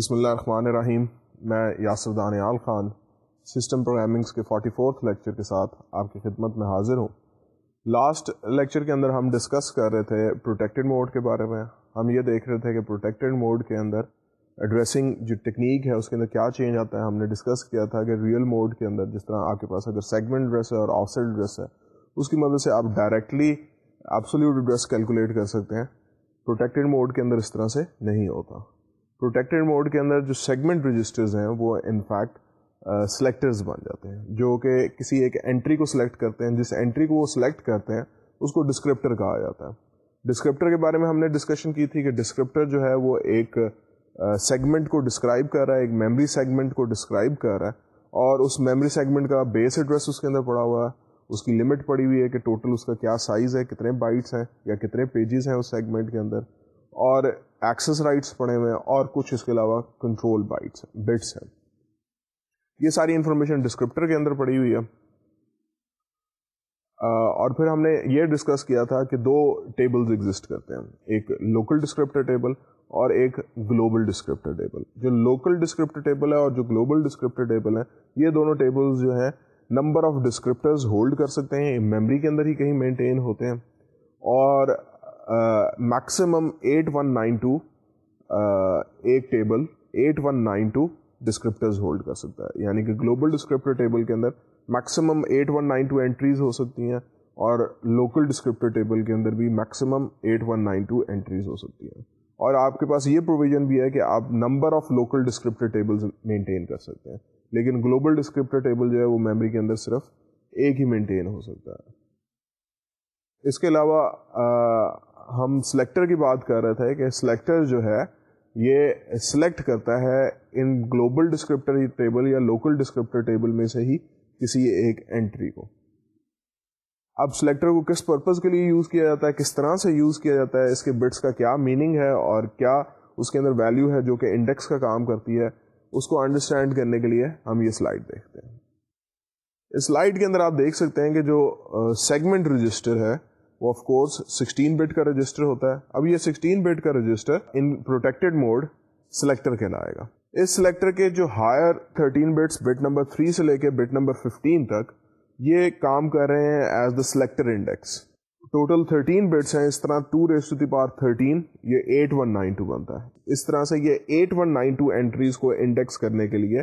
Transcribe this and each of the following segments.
بسم اللہ الرحمن الرحیم۔ میں یاسر دانیال خان سسٹم پروگرامنگس کے فورٹی فورتھ لیکچر کے ساتھ آپ کی خدمت میں حاضر ہوں۔ لاسٹ لیکچر کے اندر ہم ڈسکس کر رہے تھے پروٹیکٹڈ موڈ کے بارے میں۔ ہم یہ دیکھ رہے تھے کہ پروٹیکٹڈ موڈ کے اندر ایڈریسنگ جو ٹیکنیک ہے، اس کے اندر کیا چینج آتا ہے۔ ہم نے ڈسکس کیا تھا کہ ریئل موڈ کے اندر جس طرح آپ کے پاس اگر سیگمنٹ ڈریس ہے اور آف ڈریس ہے، اس کی مدد سے آپ ڈائریکٹلی ایبسلیوٹ ڈریس کیلکولیٹ کر سکتے ہیں۔ پروٹیکٹڈ موڈ کے اندر اس طرح سے نہیں ہوتا۔ پروٹیکٹیڈ موڈ کے اندر جو سیگمنٹ رجسٹرز ہیں وہ انفیکٹ سلیکٹرز بن جاتے ہیں۔ جو کہ کسی ایک انٹری کو سلیکٹ کرتے ہیں، جس انٹری کو وہ سلیکٹ کرتے ہیں، اس کو ڈسکرپٹر کہا جاتا ہے۔ ڈسکرپٹر کے بارے میں ہم نے ڈسکشن کی تھی کہ ڈسکرپٹر جو ہے وہ ایک سیگمنٹ کو ڈسکرائب کر رہا ہے، ایک میمری سیگمنٹ کو ڈسکرائب کر رہا ہے۔ اور اس میمری سیگمنٹ کا بیس ایڈریس اس کے اندر پڑا ہوا ہے۔ اس کی لمٹ پڑی ہوئی ہے کہ ٹوٹل اس کا کیا سائز ہے، کتنے بائٹس ہیں یا کتنے پیجز ہیں اس سیگمنٹ کے اندر۔ اور ایکسس رائٹس پڑے ہوئے ہیں اور کچھ اس کے علاوہ کنٹرول بائٹس بٹس ہیں۔ یہ ساری انفارمیشن ڈسکرپٹر کے اندر پڑی ہوئی ہے۔ اور پھر ہم نے یہ ڈسکس کیا تھا کہ دو ٹیبلز ایگزسٹ کرتے ہیں، ایک لوکل ڈسکرپٹر ٹیبل اور ایک گلوبل ڈسکرپٹر ٹیبل جو لوکل ڈسکرپٹر ٹیبل ہے اور جو گلوبل ڈسکرپٹر ٹیبل ہے، یہ دونوں ٹیبلز جو ہے نمبر آف ڈسکرپٹرز ہولڈ کر سکتے ہیں میموری کے اندر ہی کہیں مینٹین ہوتے ہیں۔ اور maximum eight one nine two ایک table, eight one nine two descriptors hold کر سکتا ہے۔ یعنی کہ گلوبل ڈسکرپٹر ٹیبل کے اندر maximum eight one nine two entries ہو سکتی ہیں اور لوکل ڈسکرپٹر ٹیبل کے اندر بھی maximum eight one nine two entries ہو سکتی ہیں۔ اور آپ کے پاس یہ پروویژن بھی ہے کہ آپ number of local descriptor tables maintain کر سکتے ہیں۔ لیکن گلوبل ڈسکرپٹر ٹیبل جو ہے وہ میموری کے اندر صرف ایک ہی مینٹین ہو سکتا ہے۔ اس کے علاوہ ہم سلیکٹر کی بات کر رہے تھے کہ سلیکٹر جو ہے، یہ سلیکٹ کرتا ہے ان گلوبل ڈسکرپٹر ٹیبل یا لوکل ڈسکرپٹر ٹیبل میں سے ہی کسی ایک انٹری کو۔ اب سلیکٹر کو کس پرپز کے لیے یوز کیا جاتا ہے، کس طرح سے یوز کیا جاتا ہے، اس کے بٹس کا کیا میننگ ہے اور کیا اس کے اندر ویلیو ہے جو کہ انڈیکس کا کام کرتی ہے، اس کو انڈرسٹینڈ کرنے کے لیے ہم یہ سلائڈ دیکھتے ہیں۔ اس سلائڈ کے اندر آپ دیکھ سکتے ہیں کہ جو سیگمنٹ رجسٹر ہے وہ آف کورس سکسٹین بٹ کا رجسٹر ہوتا ہے۔ اب یہ سکسٹین بٹ کا register in protected mode selector کہلائے گا۔ اس سلیکٹر کے جو ہائر 13 بٹس بٹ نمبر 3 سے لے کے بٹ نمبر 15 تک یہ کام کر رہے ہیں as the selector index total 13 bits ہیں، اس طرح 2 ریس ٹو دی پار 13 یہ 8192 بنتا ہے۔ اس طرح سے یہ 8192 اینٹریز کو انڈیکس کرنے کے لیے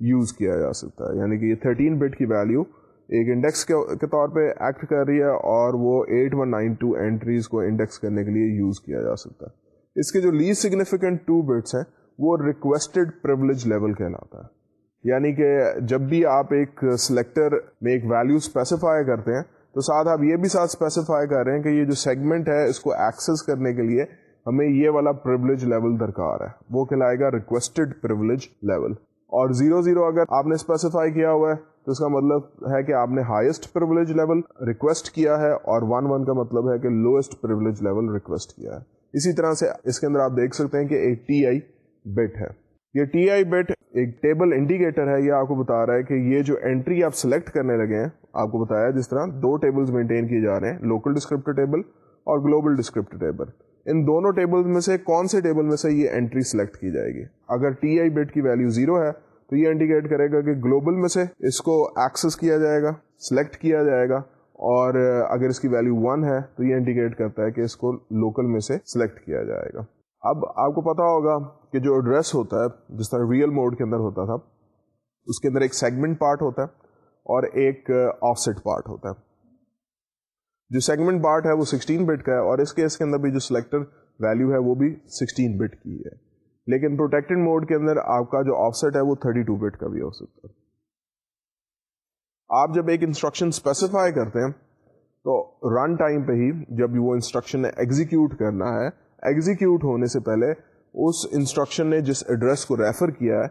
یوز کیا جا سکتا ہے۔ یعنی کہ یہ 13 بٹ کی ویلیو ایک انڈیکس کے طور پہ ایکٹ کر رہی ہے اور وہ eight one nine two entries کو انڈیکس کرنے کے لیے یوز کیا جا سکتا ہے۔ اس کے جو لیسٹ سگنیفیکینٹ ٹو بٹس ہیں، وہ ریکویسٹڈ پرولیج لیول کہلاتا ہے۔ یعنی کہ جب بھی آپ ایک سلیکٹر میں ایک ویلو اسپیسیفائی کرتے ہیں، تو ساتھ آپ یہ بھی ساتھ اسپیسیفائی کر رہے ہیں کہ یہ جو سیگمنٹ ہے، اس کو ایکسس کرنے کے لیے ہمیں یہ والا پرولیج لیول درکار ہے۔ وہ کہلائے گا ریکویسٹڈ پرولیج لیول اور زیرو زیرو اگر آپ نے اسپیسیفائی کیا ہوا ہے تو اس کا مطلب ہے کہ آپ نے ہائیسٹ پرولیج لیول ریکویسٹ کیا ہے اور ون ون کا مطلب ہے کہ لوئسٹ پرولیج لیول ریکویسٹ کیا ہے۔ اسی طرح سے اس کے اندر آپ دیکھ سکتے ہیں کہ ایک ٹی آئی بٹ ہے۔ یہ ٹی آئی بٹ ایک ٹیبل انڈیکیٹر ہے، یہ آپ کو بتا رہا ہے کہ یہ جو انٹری آپ سلیکٹ کرنے لگے ہیں، آپ کو بتایا جس طرح دو ٹیبلز مینٹین کیے جا رہے ہیں لوکل ڈسکرپٹر ٹیبل اور گلوبل ڈسکرپٹر ٹیبل ان دونوں ٹیبل میں سے کون سے ٹیبل میں سے یہ انٹری سلیکٹ کی جائے گی؟ اگر ٹی آئی بٹ کی ویلو زیرو ہے تو یہ انڈیکیٹ کرے گا کہ گلوبل میں سے اس کو ایکسس کیا جائے گا سلیکٹ کیا جائے گا اور uh, اگر اس کی ویلو ون ہے تو یہ انڈیکیٹ کرتا ہے کہ اس کو لوکل میں سے سلیکٹ کیا جائے گا۔ اب آپ کو پتا ہوگا کہ جو ایڈریس ہوتا ہے، جس طرح ریئل موڈ کے اندر ہوتا تھا، اس کے اندر ایک سیگمنٹ پارٹ ہوتا ہے اور ایک آف سیٹ پارٹ ہوتا ہے۔ جو سیگمنٹ پارٹ ہے وہ 16 بٹ کا ہے اور اس کیس کے اندر بھی جو سلیکٹر ویلو ہے وہ بھی 16 بٹ کی ہے۔ لیکن پروٹیکٹڈ موڈ کے اندر آپ کا جو آف سیٹ ہے وہ 32 بٹ کا بھی ہو سکتا ہے۔ آپ جب ایک انسٹرکشن اسپیسیفائی کرتے ہیں، تو رن ٹائم پہ ہی جب وہ انسٹرکشن نے ایگزیکیوٹ کرنا ہے ایگزیکیوٹ ہونے سے پہلے اس انسٹرکشن نے جس ایڈریس کو ریفر کیا ہے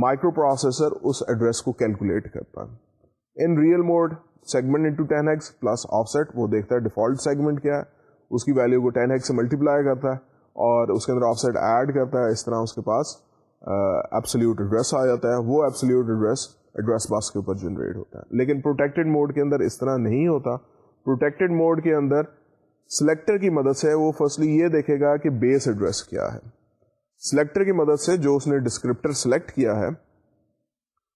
مائکرو پروسیسر اس ایڈریس کو کیلکولیٹ کرتا ہے۔ In real mode segment into ten X plus offset وہ دیکھتا ہے ڈیفالٹ سیگمنٹ کیا ہے۔ اس کی ویلو کو ٹین ایکس سے ملٹیپلائی کرتا ہے۔ اور اس کے اندر آف سائڈ ایڈ کرتا ہے اس طرح اس کے پاس ایپسلیوٹ ایڈریس آ جاتا ہے، وہ ایپسلیوٹ ایڈریس ایڈریس باس کے اوپر جنریٹ ہوتا ہے۔ لیکن پروٹیکٹڈ موڈ کے اندر اس طرح نہیں ہوتا۔ پروٹیکٹڈ موڈ کے اندر سلیکٹر کی مدد سے وہ فرسٹلی یہ دیکھے گا کہ بیس ایڈریس کیا ہے۔ سلیکٹر کی مدد سے جو اس نے ڈسکرپٹر سلیکٹ کیا ہے،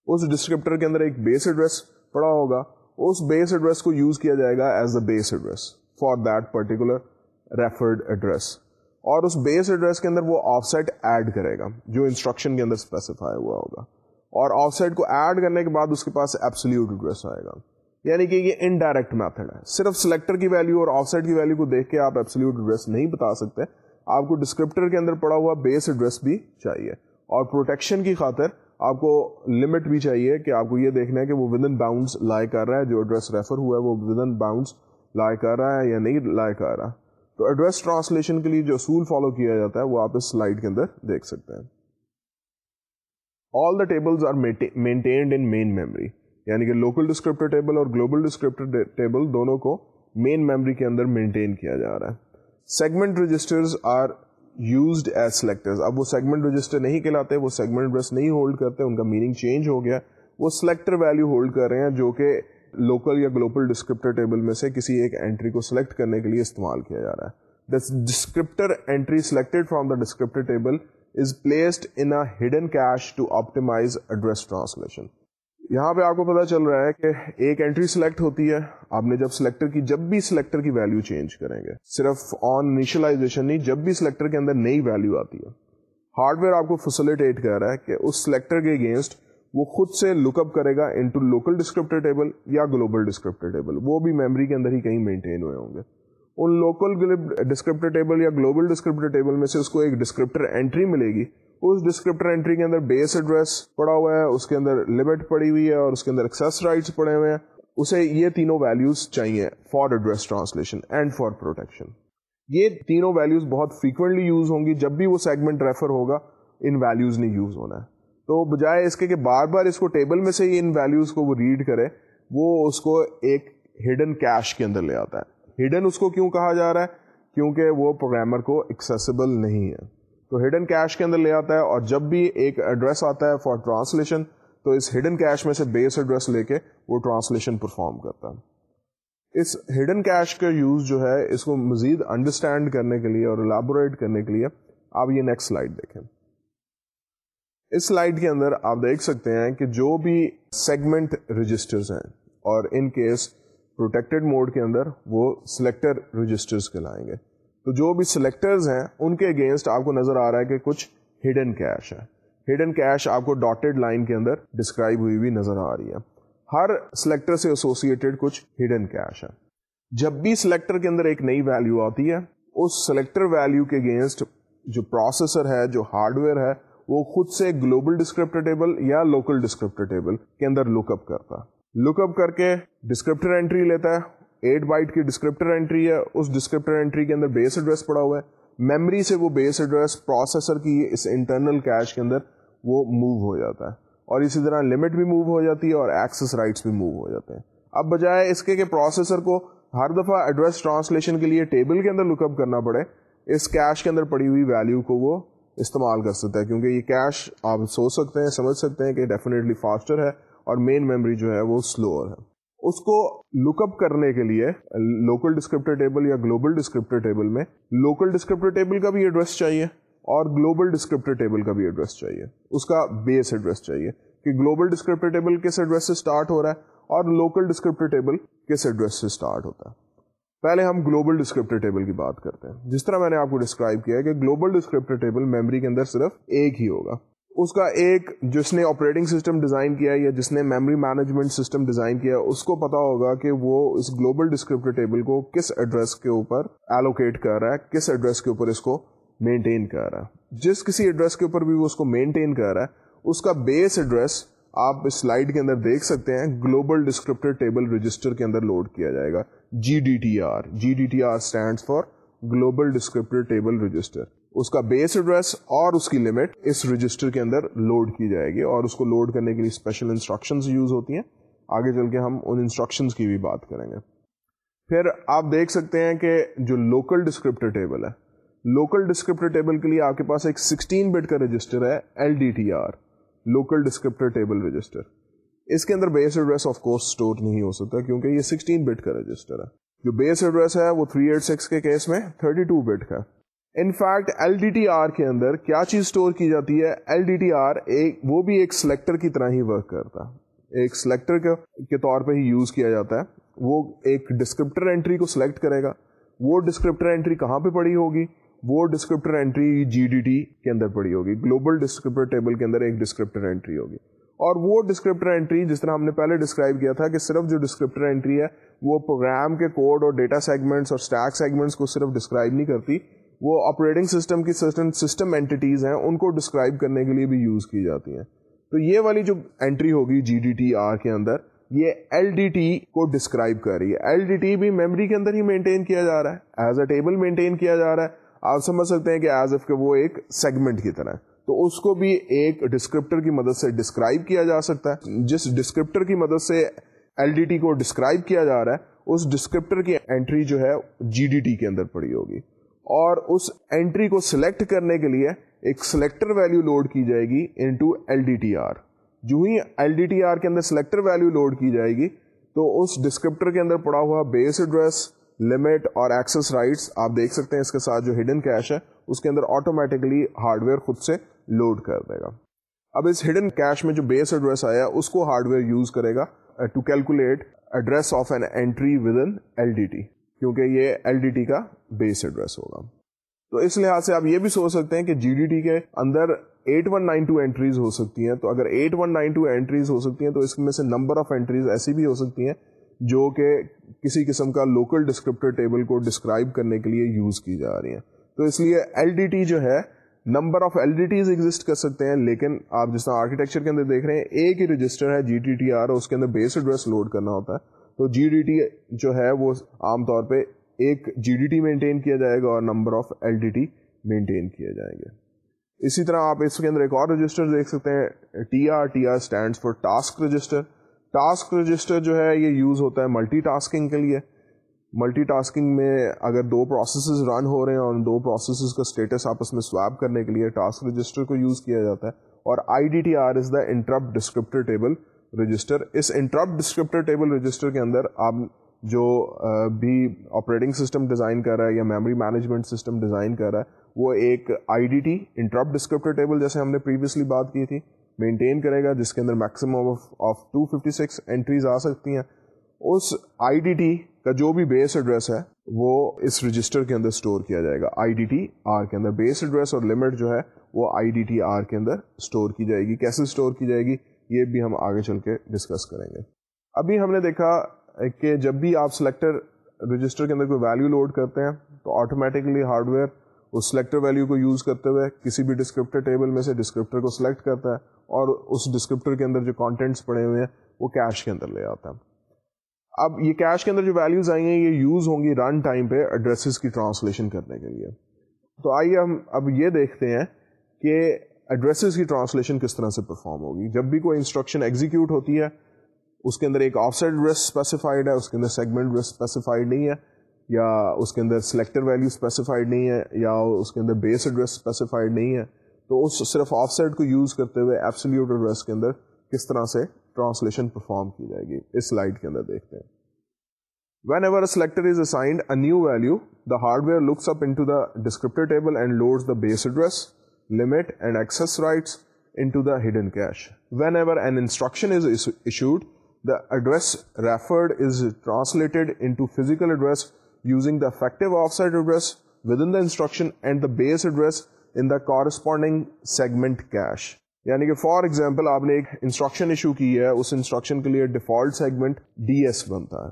اس ڈسکرپٹر کے اندر ایک بیس ایڈریس پڑا ہوگا۔ اس بیس ایڈریس کو یوز کیا جائے گا as the base address for that particular referred address اور اس بیس ایڈریس کے اندر وہ آف سائٹ ایڈ کرے گا، جو انسٹرکشن کے اندر اسپیسیفائی ہوا ہوگا۔ اور آف سائٹ کو ایڈ کرنے کے بعد اس کے پاس ایبسلیوٹ ایڈریس آئے گا۔ یعنی کہ یہ انڈائریکٹ میتھڈ ہے۔ صرف سلیکٹر کی ویلو اور آف سائٹ کی ویلو کو دیکھ کے آپ ایبسلیوٹ ایڈریس نہیں بتا سکتے۔ آپ کو ڈسکرپٹر کے اندر پڑا ہوا بیس ایڈریس بھی چاہیے۔ اور پروٹیکشن کی خاطر آپ کو لمٹ بھی چاہیے کہ آپ کو یہ دیکھنا ہے کہ وہ ود ان باؤنڈس لائے کر رہا ہے، جو ایڈریس ریفر ہوا ہے وہ ود ان باؤنڈس لائے کر رہا ہے یا نہیں لائے کر رہا۔ تو ایڈریس ٹرانسلیشن کے لیے جو اصول فالو کیا جاتا ہے وہ آپ اس سلائڈ کے اندر دیکھ سکتے ہیں۔ All the tables are maintained in main memory یعنی کہ لوکل ڈسکرپٹر ٹیبل اور گلوبل ڈسکرپٹر ٹیبل دونوں کو مین میموری کے اندر مینٹین کیا جا رہا ہے۔ Segment registers are used as selectors اب وہ سیگمنٹ رجسٹر نہیں کہلاتے، وہ سیگمنٹ ایڈریس نہیں ہولڈ کرتے، ان کا میننگ چینج ہو گیا۔ وہ سلیکٹر ویلو ہولڈ کر رہے ہیں جو کہ لوکل یا گلوبل ڈسکرپٹر ٹیبل میں سے کسی ایک اینٹری کو سلیکٹ کرنے کے لیے استعمال کیا جا رہا ہے۔ Descriptor entry selected from the descriptor table is placed in hidden cache to optimise address translation یہاں پہ آپ کو پتا چل رہا ہے کہ ایک اینٹری سلیکٹ ہوتی ہے، آپ نے جب سلیکٹر کی، جب بھی سلیکٹر کی ویلو چینج کریں گے۔ صرف آن انیشلائزیشن نہیں، جب بھی سلیکٹر کے اندر نئی ویلو آتی ہے۔ ہارڈ ویئر آپ کو فیسلٹیٹ کر رہا ہے کہ اس سلیکٹر کے اگینسٹ وہ خود سے لک اپ کرے گا انٹو لوکل ڈسکرپٹر ٹیبل یا گلوبل ڈسکرپٹر ٹیبل وہ بھی میموری کے اندر ہی کہیں مینٹین ہوئے ہوں گے. ان لوکل ڈسکرپٹر ٹیبل یا گلوبل ڈسکرپٹر ٹیبل میں سے اس کو ایک ڈسکرپٹر اینٹری ملے گی. اس ڈسکرپٹر انٹری کے اندر بیس ایڈریس پڑا ہوا ہے، اس کے اندر لمٹ پڑی ہوئی ہے اور اس کے اندر ایکسس رائٹس پڑے ہوئے ہیں. اسے یہ تینوں ویلوز چاہیے for address translation and for protection یہ تینوں ویلوز بہت فریکوینٹلی یوز ہوں گی. جب بھی وہ سیگمنٹ ریفر ہوگا، ان ویلوز نہیں یوز ہونا ہے. تو بجائے اس کے کہ بار بار اس کو ٹیبل میں سے ہی ان ویلوز کو وہ ریڈ کرے، وہ اس کو ایک ہڈن کیش کے اندر لے آتا ہے۔ ہڈن اس کو کیوں کہا جا رہا ہے؟ کیونکہ وہ پروگرامر کو ایکسیسیبل نہیں ہے۔ تو ہڈن کیش کے اندر لے آتا ہے اور جب بھی ایک ایڈریس آتا ہے فار ٹرانسلیشن تو اس ہڈن کیش میں سے بیس ایڈریس لے کے وہ ٹرانسلیشن پرفارم کرتا ہے۔ اس ہڈن کیش کا یوز جو ہے، اس کو مزید انڈرسٹینڈ کرنے کے لیے اور الیبوریٹ کرنے کے لیے آپ یہ نیکسٹ سلائڈ دیکھیں۔ اس سلائڈ کے اندر آپ دیکھ سکتے ہیں کہ جو بھی سیگمنٹ رجسٹرز ہیں اور ان کیس پروٹیکٹڈ موڈ کے اندر وہ سلیکٹر رجسٹرز کہلائیں گے۔ تو جو بھی سلیکٹرز ہیں، ان کے اگینسٹ آپ کو نظر آ رہا ہے کہ کچھ ہڈن کیش ہے ہڈن کیش آپ کو ڈاٹڈ لائن کے اندر ڈسکرائب ہوئی ہوئی نظر آ رہی ہے۔ ہر سلیکٹر سے ایسوسیٹڈ کچھ ہڈن کیش ہے جب بھی سلیکٹر کے اندر ایک نئی ویلو آتی ہے، اس سلیکٹر ویلو کے اگینسٹ جو پروسیسر ہے، جو ہارڈ ویئر ہے وہ خود سے گلوبل ڈسکرپٹر ٹیبل یا لوکل ڈسکرپٹر ٹیبل کے اندر لک اپ کرتا لک اپ کر کے ڈسکرپٹر انٹری لیتا ہے۔ ایٹ بائٹ کی ڈسکرپٹر انٹری ہے۔ اس ڈسکرپٹر انٹری کے اندر بیس ایڈریس پڑا ہوا ہے۔ میمری سے وہ بیس ایڈریس پروسیسر کی اس انٹرنل کیش کے اندر وہ موو ہو جاتا ہے۔ اور اسی طرح لمٹ بھی موو ہو جاتی ہے اور ایکسس رائٹس بھی موو ہو جاتے ہیں۔ اب بجائے اس کے کہ پروسیسر کو ہر دفعہ ایڈریس ٹرانسلیشن کے لیے ٹیبل کے اندر لک اپ کرنا پڑے، اس کیش کے اندر پڑی ہوئی ویلو کو وہ استعمال کر سکتا ہے، کیونکہ یہ کیش آپ سوچ سکتے ہیں، سمجھ سکتے ہیں کہ ڈیفینیٹلی فاسٹر ہے اور مین میموری جو ہے وہ سلوور ہے۔ اس کو لک اپ کرنے کے لیے لوکل ڈسکرپٹر ٹیبل یا گلوبل ڈسکرپٹر ٹیبل میں لوکل ڈسکرپٹر ٹیبل کا بھی ایڈریس چاہیے اور گلوبل ڈسکرپٹر ٹیبل کا بھی ایڈریس چاہیے۔ اس کا بیس ایڈریس چاہیے کہ گلوبل ڈسکرپٹر ٹیبل کس ایڈریس سے اسٹارٹ ہو رہا ہے اور لوکل ڈسکرپٹر ٹیبل کس ایڈریس سے اسٹارٹ ہوتا ہے۔ پہلے ہم گلوبل ڈسکرپٹر ٹیبل کی بات کرتے ہیں۔ جس طرح میں نے آپ کو ڈسکرائب کیا ہے کہ گلوبل ڈسکرپٹر ٹیبل میموری کے اندر صرف ایک ہی ہوگا۔ اس کا ایک جس نے آپریٹنگ سسٹم ڈیزائن کیا یا جس نے میموری مینجمنٹ سسٹم ڈیزائن کیا اس کو پتا ہوگا کہ وہ اس گلوبل ڈسکرپٹر ٹیبل کو کس ایڈریس کے اوپر ایلوکیٹ کر رہا ہے، کس ایڈریس کے اوپر اس کو مینٹین کر رہا ہے۔ جس کسی ایڈریس کے اوپر بھی وہ اس کو مینٹین کر رہا ہے، اس کا بیس ایڈریس آپ اس سلائڈ کے اندر دیکھ سکتے ہیں۔ گلوبل ڈسکرپٹر ٹیبل رجسٹر کے اندر لوڈ کیا جائے گا۔ G D T R G D T R stand for global descriptor table register اس کا بیس ایڈریس اور اس کی لمٹ اس رجسٹر کے اندر لوڈ کی جائے گی اور اس کو لوڈ کرنے کے لیے اسپیشل انسٹرکشن یوز ہوتی ہیں۔ آگے چل کے ہم ان انسٹرکشن کی بھی بات کریں گے۔ پھر آپ دیکھ سکتے ہیں کہ جو لوکل ڈسکرپٹر ٹیبل ہے لوکل ڈسکرپٹر ٹیبل کے لیے آپ کے پاس ایک سکسٹین بٹ کا رجسٹر ہے L D T R local descriptor table register اس کے اندر base address of course store نہیں ہو سکتا کیونکہ یہ سکسٹین بٹ کا رجسٹر ہے۔ جو بیس ایڈریس ہے وہ 386 کے کیس میں 32 بٹ کا in fact L D T R کے اندر کیا چیز اسٹور کی جاتی ہے؟ ایل ڈی ٹی آر ایک وہ بھی ایک سلیکٹر کی طرح ہی ورک کرتا ہے۔ ایک سلیکٹر کے طور پہ ہی یوز کیا جاتا ہے۔ وہ ایک ڈسکرپٹر انٹری کو سلیکٹ کرے گا۔ وہ ڈسکرپٹر انٹری کہاں پہ پڑی ہوگی؟ وہ descriptor entry G D T کے اندر پڑی ہوگی۔ گلوبل ڈسکرپٹر ٹیبل کے اندر ایک ڈسکرپٹر انٹری ہوگی۔ اور وہ ڈسکرپٹر انٹری جس طرح ہم نے پہلے ڈسکرائب کیا تھا کہ صرف جو ڈسکرپٹر انٹری ہے، وہ پروگرام کے کوڈ اور ڈیٹا سیگمنٹس اور اسٹیک سیگمنٹس کو صرف ڈسکرائب نہیں کرتی، وہ آپریٹنگ سسٹم کی سسٹم اینٹیز ہیں، ان کو ڈسکرائب کرنے کے لیے بھی یوز کی جاتی ہیں۔ تو یہ والی جو انٹری ہوگی جی ڈی ٹی آر کے اندر، یہ ایل ڈی ٹی کو ڈسکرائب کر رہی ہے۔ ایل ڈی ٹی بھی میموری کے اندر ہی مینٹین کیا جا رہا ہے۔ ایز اے ٹیبل مینٹین کیا جا رہا ہے۔ آپ سمجھ سکتے ہیں کہ ایز اف وہ ایک سیگمنٹ کی طرح ہے۔ تو اس کو بھی ایک ڈسکرپٹر کی مدد سے ڈسکرائب کیا جا سکتا ہے۔ جس ڈسکرپٹر کی مدد سے ایل ڈی ٹی کو ڈسکرائب کیا جا رہا ہے، اس ڈسکرپٹر کی انٹری جو ہے جی ڈی ٹی کے اندر پڑی ہوگی۔ اور اس انٹری کو سلیکٹ کرنے کے لیے ایک سلیکٹر ویلو لوڈ کی جائے گی into L D T R جو ہی ایل ڈی ٹی آر کے اندر سلیکٹر ویلو لوڈ کی جائے گی، تو اس ڈسکرپٹر کے اندر پڑا ہوا بیس ایڈریس لمٹ اور ایکسس رائٹس آپ دیکھ سکتے ہیں۔ اس کے ساتھ جو ہڈن کیش ہے، اس کے اندر آٹومیٹکلی ہارڈ ویئر خود سے لوڈ کر دے گا۔ اب اس ہڈن کیش میں جو بیس ایڈریس آیا، اس کو ہارڈ ویئر یوز کرے گا to calculate address of an entry within L D T کیونکہ یہ ایل ڈی ٹی کا بیس ایڈریس ہوگا۔ تو اس لحاظ سے آپ یہ بھی سوچ سکتے ہیں کہ جی ڈی ٹی کے اندر eight one nine two entries ہو سکتی ہیں۔ تو اگر eight one nine two entries ہو سکتی ہیں، تو اس میں سے نمبر آف اینٹریز ایسی بھی ہو سکتی ہیں جو کہ کسی قسم کا لوکل ڈسکرپٹر ٹیبل کو ڈسکرائب کرنے کے لیے یوز کی جا رہی ہیں۔ تو اس لیے ایل ڈی ٹی جو ہے number of L D Ts exit کر سکتے ہیں، لیکن آپ جس طرح آرکیٹیکچر کے اندر دیکھ رہے ہیں، ایک ہی رجسٹر ہے جی ٹی ٹی آر اس کے اندر بیس ایڈریس لوڈ کرنا ہوتا ہے۔ تو جی ڈی ٹی جو ہے، وہ عام طور پہ ایک جی ڈی ٹی مینٹین کیا جائے گا، اور number of L D T maintain کیے جائیں گے۔ اسی طرح آپ اس کے اندر ایک اور رجسٹر دیکھ سکتے ہیں T R T R stand for task register task register جو ہے، یہ یوز ہوتا ہے ملٹی ٹاسکنگ کے لیے۔ ملٹی ٹاسکنگ میں اگر دو پروسیسز رن ہو رہے ہیں اور دو پروسیسز کا اسٹیٹس آپس میں سویپ کرنے کے لیے ٹاسک رجسٹر کو یوز کیا جاتا ہے اور I D T R is the interrupt descriptor table register us interrupt descriptor table register کے اندر آپ جو بھی آپریٹنگ سسٹم ڈیزائن کر رہا ہے یا میموری مینجمنٹ سسٹم ڈیزائن کر رہا ہے، وہ ایک I D T interrupt descriptor table جیسے ہم نے پریویسلی بات کی تھی مینٹین کرے گا، جس کے اندر maximum of two fifty six entries آ سکتی ہیں۔ اس آئی ڈی ٹی کا جو بھی بیس ایڈریس ہے، وہ اس رجسٹر کے اندر اسٹور کیا جائے گا۔ آئی ڈی ٹی آر کے اندر بیس ایڈریس اور لمٹ جو ہے، وہ آئی ڈی ٹی آر کے اندر اسٹور کی جائے گی۔ کیسے اسٹور کی جائے گی؟ یہ بھی ہم آگے چل کے ڈسکس کریں گے۔ ابھی ہم نے دیکھا کہ جب بھی آپ سلیکٹر رجسٹر کے اندر کوئی ویلو لوڈ کرتے ہیں، تو آٹومیٹکلی ہارڈ ویئر اس سلیکٹر ویلو کو یوز کرتے ہوئے کسی بھی ڈسکرپٹر ٹیبل میں سے ڈسکرپٹر کو سلیکٹ کرتا ہے اور اس ڈسکرپٹر کے اندر جو کانٹینٹس پڑے ہوئے ہیں، وہ کیش کے اندر لے آتا ہے۔ اب یہ کیش کے اندر جو ویلوز آئی ہیں، یہ یوز ہوں گی رن ٹائم پہ ایڈریسز کی ٹرانسلیشن کرنے کے لیے۔ تو آئیے ہم اب یہ دیکھتے ہیں کہ ایڈریسز کی ٹرانسلیشن کس طرح سے پرفارم ہوگی۔ جب بھی کوئی انسٹرکشن ایگزیکیوٹ ہوتی ہے، اس کے اندر ایک آف سائڈ ایڈریس اسپیسیفائڈ ہے، اس کے اندر سیگمنٹ ایڈریس اسپیسیفائڈ نہیں ہے، یا اس کے اندر سلیکٹر ویلو اسپیسیفائڈ نہیں ہے، یا اس کے اندر بیس ایڈریس اسپیسیفائڈ نہیں ہے، تو اس صرف آف سائڈ کو یوز کرتے ہوئے ایپسلیوٹ ایڈریس کے اندر کس طرح سے ٹرانسلیشن پرفارم کی جائے گی۔ اس سلائڈ کے اندر دیکھتے ہیں۔ Whenever selector is assigned a new value the hardware looks up in the descriptor table and loads the base address limit and access rights into the hidden cache whenever an instruction is issued the address referred is translated into physical address using the effective offset address within the instruction and the base address in the corresponding segment cache یعنی کہ for example آپ نے ایک instruction issue کی ہے، اس instruction کے لیے default segment D S بنتا ہے۔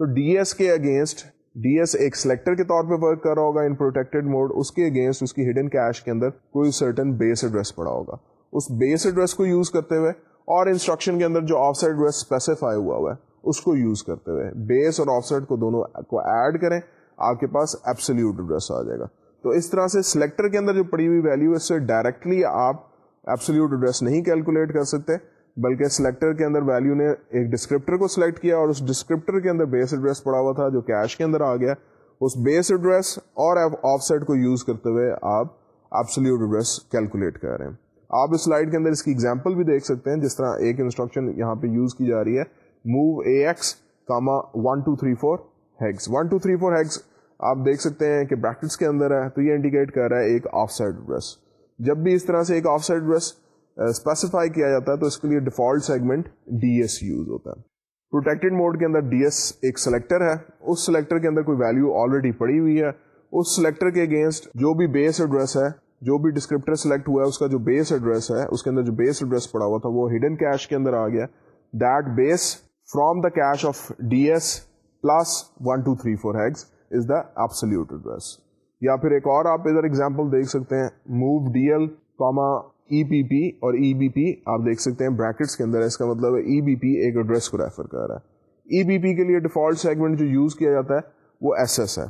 تو ڈی ایس کے اگینسٹ ڈی ایس ایک سلیکٹر کے طور پہ ورک کر رہا ہوگا ان پروٹیکٹڈ موڈ اس کے اگینسٹ اس کی ہڈن کیش کے اندر کوئی سرٹن بیس ایڈریس پڑا ہوگا۔ اس بیس ایڈریس کو یوز کرتے ہوئے اور انسٹرکشن کے اندر جو آف سائڈ ایڈریس اسپیسیفائی ہوا ہوا ہے، اس کو یوز کرتے ہوئے بیس اور آف سائڈ کو دونوں کو ایڈ کریں، آپ کے پاس ایپسلیوٹ ایڈریس آ جائے گا۔ تو اس طرح سے سلیکٹر کے اندر جو پڑی ہوئی ویلو اس سے ڈائریکٹلی آپ ایپسلیوٹ ایڈریس نہیں کیلکولیٹ کر سکتے، بلکہ سلیکٹر کے اندر ویلو نے ایک ڈسکرپٹر کو سلیکٹ کیا اور اس ڈسکرپٹر کے اندر بیس ایڈریس پڑا ہوا تھا جو کیش کے اندر آ گیا۔ اس بیس ایڈریس اور آف سیٹ کو یوز کرتے ہوئے آپ ایپسلیوٹ ایڈریس کیلکولیٹ کر رہے ہیں۔ آپ اس سلائڈ کے اندر اس کی ایگزامپل بھی دیکھ سکتے ہیں، جس طرح ایک انسٹرکشن یہاں پہ یوز کی جا رہی ہے۔ Move A X comma one two three four hex one two three four hex آپ دیکھ سکتے ہیں کہ بریکٹس کے اندر ہے، تو یہ انڈیکیٹ کر رہا ہے ایک آف سائڈ ایڈریس جب بھی اس طرح سے ایک آف سائڈ ایڈریس اسپیسیفائی کیا جاتا ہے تو اس کے لیے default segment D S use ہوتا ہے۔ پروٹیکٹڈ موڈ کے اندر ڈی ایس ایک سلیکٹر ہے۔ اس سلیکٹر کے اندر کوئی ویلو آلریڈی پڑی ہوئی ہے۔ اس سلیکٹر کے اگینسٹ جو بھی بیس ایڈریس ہے، جو بھی ڈسکرپٹر سلیکٹ ہوا ہے، اس کا جو بیس ایڈریس ہے، اس کے اندر جو بیس ایڈریس پڑا ہوا تھا، وہ ہڈن کیش کے اندر آ گیا۔ That base from the cache of D S plus one two three four hex is the absolute address یا پھر ایک اور آپ ادھر ایگزامپل دیکھ سکتے ہیں move D L comma E P P اور ای بی پی آپ دیکھ سکتے ہیں بریکٹس کے اندر، اس کا مطلب ہے ای بی پی ایک ایڈریس کو ریفر کر رہا ہے۔ ای بی پی کے لیے ڈیفالٹ سیگمنٹ جو یوز کیا جاتا ہے، وہ ایس ایس ہے۔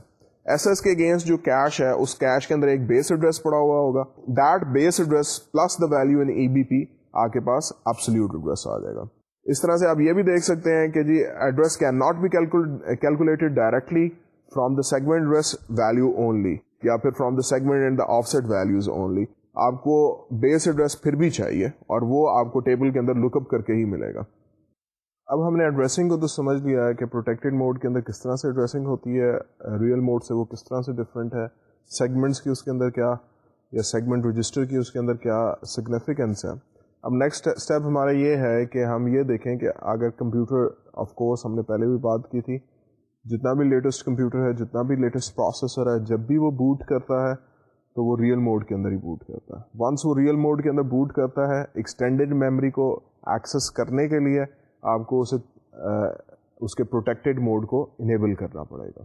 ایس ایس کے اگینسٹ جو کیش ہے، اس کیش کے اندر ایک بیس ایڈریس پڑا ہوا ہوگا۔ That base address plus the value in E B P آپ کے پاس ایبسلیوٹ ایڈریس آ جائے گا۔ اس طرح سے آپ یہ بھی دیکھ سکتے ہیں کہ جی address can not be calculated directly from the segment address value only یا پھر from the segment and the offset values only آپ کو بیس ایڈریس پھر بھی چاہیے اور وہ آپ کو ٹیبل کے اندر لک اپ کر کے ہی ملے گا۔ اب ہم نے ایڈریسنگ کو تو سمجھ لیا ہے کہ پروٹیکٹیڈ موڈ کے اندر کس طرح سے ایڈریسنگ ہوتی ہے ریئل موڈ سے وہ کس طرح سے ڈفرینٹ ہے سیگمنٹس کی اس کے اندر کیا یا سیگمنٹ رجسٹر کی اس کے اندر کیا سگنیفیکینس ہے۔ اب نیکسٹ اسٹیپ ہمارا یہ ہے کہ ہم یہ دیکھیں کہ اگر کمپیوٹر آف کورس ہم نے پہلے بھی بات کی تھی جتنا بھی لیٹسٹ کمپیوٹر ہے، جتنا بھی لیٹسٹ پروسیسر ہے، جب بھی وہ بوٹ کرتا ہے، تو وہ ریئل موڈ کے اندر ہی بوٹ کرتا ہے۔ ونس وہ ریئل موڈ کے اندر بوٹ کرتا ہے ایکسٹینڈیڈ میموری کو ایکسیس کرنے کے لیے آپ کو اسے اس کے پروٹیکٹیڈ موڈ کو انیبل کرنا پڑے گا۔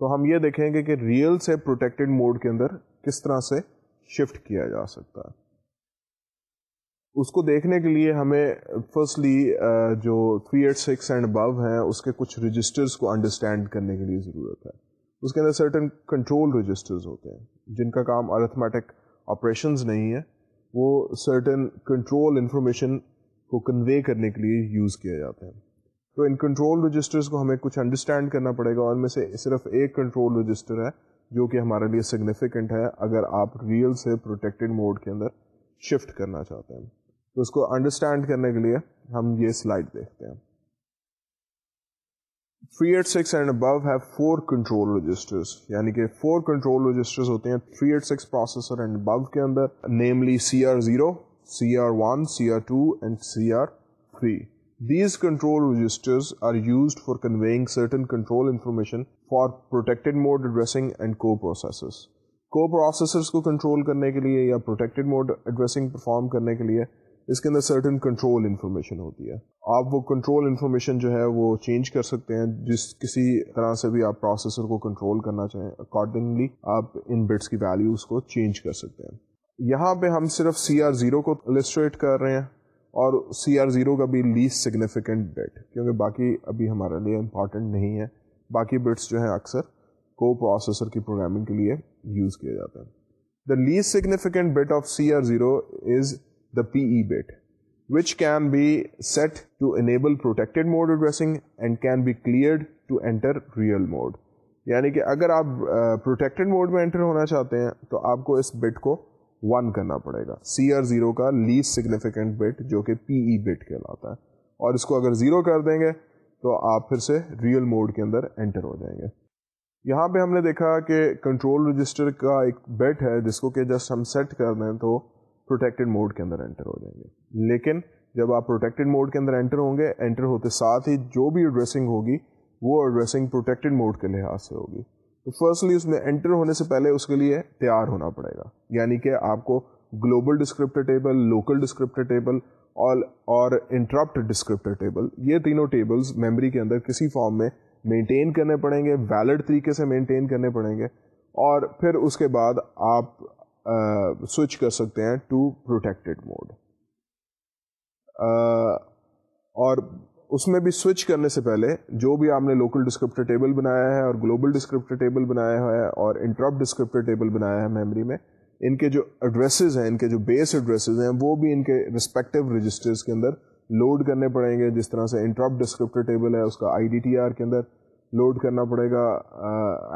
تو ہم یہ دیکھیں گے کہ ریئل سے پروٹیکٹیڈ موڈ کے اندر کس طرح سے شفٹ کیا جا سکتا ہے۔ اس کو دیکھنے کے لیے ہمیں فرسٹلی جو three eight six and above ہیں، اس کے کچھ رجسٹرز کو انڈرسٹینڈ کرنے کے لیے ضرورت ہے۔ اس کے اندر سرٹن کنٹرول رجسٹرز ہوتے ہیں۔ جن کا کام ارتھمیٹک آپریشنز نہیں ہے، وہ سرٹن کنٹرول انفارمیشن کو کنوے کرنے کے لیے یوز کیا جاتا ہے تو ان کنٹرول رجسٹرز کو ہمیں کچھ انڈرسٹینڈ کرنا پڑے گا، اور ان میں سے صرف ایک کنٹرول رجسٹر ہے، جو کہ ہمارے لیے سگنیفیکنٹ ہے، اگر آپ ریئل سے پروٹیکٹیڈ موڈ کے اندر شفٹ کرنا چاہتے ہیں۔ تو اس کو انڈرسٹینڈ کرنے کے لیے ہم یہ سلائڈ دیکھتے ہیں 386 and above have four control registers یعنی کہ فور کنٹرول رجسٹرز ہوتے ہیں 386 پروسیسر اینڈ ابو کے اندر namely C R zero C R one C R two and C R three These control registers are used for conveying certain control information for protected mode addressing and co-processors. Co-processors کو control کرنے کے لیے یا protected mode addressing perform کرنے کے لیے اس کے اندر certain control information ہوتی ہے۔ آپ وہ کنٹرول انفارمیشن جو ہے وہ چینج کر سکتے ہیں جس کسی طرح سے بھی آپ پروسیسر کو کنٹرول کرنا چاہیں اکارڈنگلی آپ ان بٹس کی ویلیوز کو چینج کر سکتے ہیں۔ یہاں پہ ہم صرف سی آر زیرو کو السٹریٹ کر رہے ہیں اور سی آر زیرو کا بھی لیسٹ سگنیفیکنٹ بٹ کیونکہ باقی ابھی ہمارے لیے امپارٹنٹ نہیں ہے۔ باقی بٹس جو ہیں اکثر کو پروسیسر کی پروگرامنگ کے لیے یوز کیا جاتا ہے the least significant bit of C R zero is the P E bit which can be set to enable protected mode addressing and can be cleared to enter real mode یعنی کہ اگر آپ protected mode میں inter ہونا چاہتے ہیں، تو آپ کو اس بٹ کو ون کرنا پڑے گا. سی آر زیرو کا لیسٹ سگنیفیکینٹ بٹ جو کہ پی ای بٹ کہلاتا ہے. اور اس کو اگر زیرو کر دیں گے، تو آپ پھر سے ریئل موڈ کے اندر انٹر ہو جائیں گے. یہاں پہ ہم نے دیکھا کہ کنٹرول رجسٹر کا ایک بٹ ہے جس کو کہ جسٹ ہم سیٹ کر دیں تو پروٹیکٹڈ موڈ کے اندر انٹر ہو جائیں گے۔ لیکن جب آپ پروٹیکٹڈ موڈ کے اندر انٹر ہوں گے انٹر ہوتے ساتھ ہی جو بھی ایڈریسنگ ہوگی، وہ ایڈریسنگ پروٹیکٹڈ موڈ کے لحاظ سے ہوگی۔ تو فرسٹلی اس میں انٹر ہونے سے پہلے اس کے لیے تیار ہونا پڑے گا۔ یعنی کہ آپ کو global descriptor table local descriptor table اور اور انٹرپٹ ڈسکرپٹر ٹیبل یہ تینوں ٹیبلز میموری کے اندر کسی فارم میں مینٹین کرنے پڑیں گے ویلڈ طریقے سے مینٹین کرنے پڑیں گے۔ اور پھر اس کے بعد آپ سوئچ کر سکتے ہیں ٹو پروٹیکٹیڈ موڈ۔ اور اس میں بھی سوئچ کرنے سے پہلے جو بھی آپ نے لوکل ڈسکرپٹر ٹیبل بنایا ہے اور گلوبل ڈسکرپٹر ٹیبل بنایا ہے اور انٹرپ ڈسکرپٹر ٹیبل بنایا ہے میموری میں، ان کے جو ایڈریسز ہیں، ان کے جو بیس ایڈریسز ہیں، وہ بھی ان کے رسپیکٹو رجسٹرز کے اندر لوڈ کرنے پڑیں گے۔ جس طرح سے انٹرپ ڈسکرپٹر ٹیبل ہے، اس کا آئی ڈی ٹی آر کے اندر لوڈ کرنا پڑے گا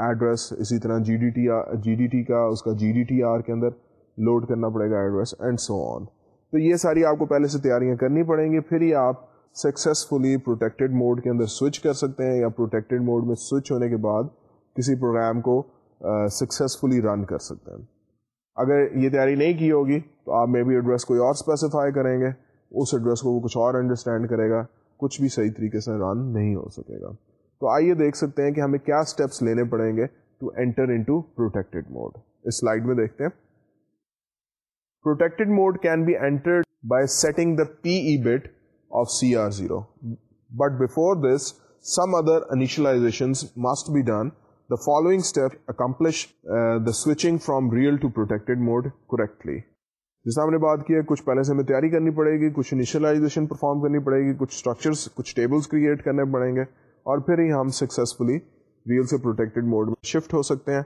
ایڈریس اسی طرح G D T G D T کا، اس کا جی ڈی ٹی آر کے اندر لوڈ کرنا پڑے گا ایڈریس اینڈ سو آن تو یہ ساری آپ کو پہلے سے تیاریاں کرنی پڑیں گی، پھر ہی آپ سکسیزفلی پروٹیکٹیڈ موڈ کے اندر سوئچ کر سکتے ہیں یا پروٹیکٹیڈ موڈ میں سوئچ ہونے کے بعد کسی پروگرام کو سکسیزفلی رن کر سکتے ہیں۔ اگر یہ تیاری نہیں کی ہوگی تو آپ مے بی ایڈریس کوئی اور اسپیسیفائی کریں گے، اس ایڈریس کو وہ کچھ اور انڈرسٹینڈ کرے گا، کچھ بھی صحیح طریقے سے رن نہیں ہو سکے گا۔ تو آئیے دیکھ سکتے ہیں کہ ہمیں کیا اسٹیپس لینے پڑیں گے to enter into protected mode us slide میں دیکھتے ہیں۔ Protected mode can be entered by setting the P E bit of C R zero bit before this some other initialization must be done the following step accomplish the switching from real to protected mode correctly جیسا ہم نے بات کی ہے، کچھ پہلے سے ہمیں تیاری کرنی پڑے گی، کچھ انیشلائزیشن پرفارم کرنی پڑے گی، کچھ اسٹرکچرس کچھ ٹیبلس کریٹ کرنے پڑیں گے۔ اور پھر ہی ہم سکسیزفلی ریئل سے پروٹیکٹیڈ موڈ میں شفٹ ہو سکتے ہیں۔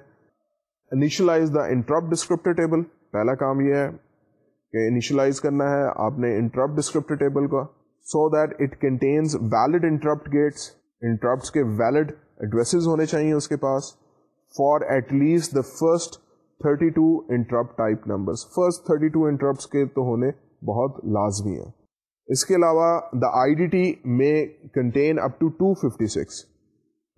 Initialize the interrupt descriptor table پہلا کام یہ ہے کہ انیشلائز کرنا ہے آپ نے انٹرپ ڈسکرپٹر ٹیبل کا so that it contains valid interrupt gates interrupts کے ویلڈ ایڈریسز ہونے چاہیے اس کے پاس۔ For at least the first 32 interrupt type numbers first 32 interrupts کے تو ہونے بہت لازمی ہیں۔ اس کے علاوہ دا آئی ڈی ٹی میں کنٹین اپ ٹو 256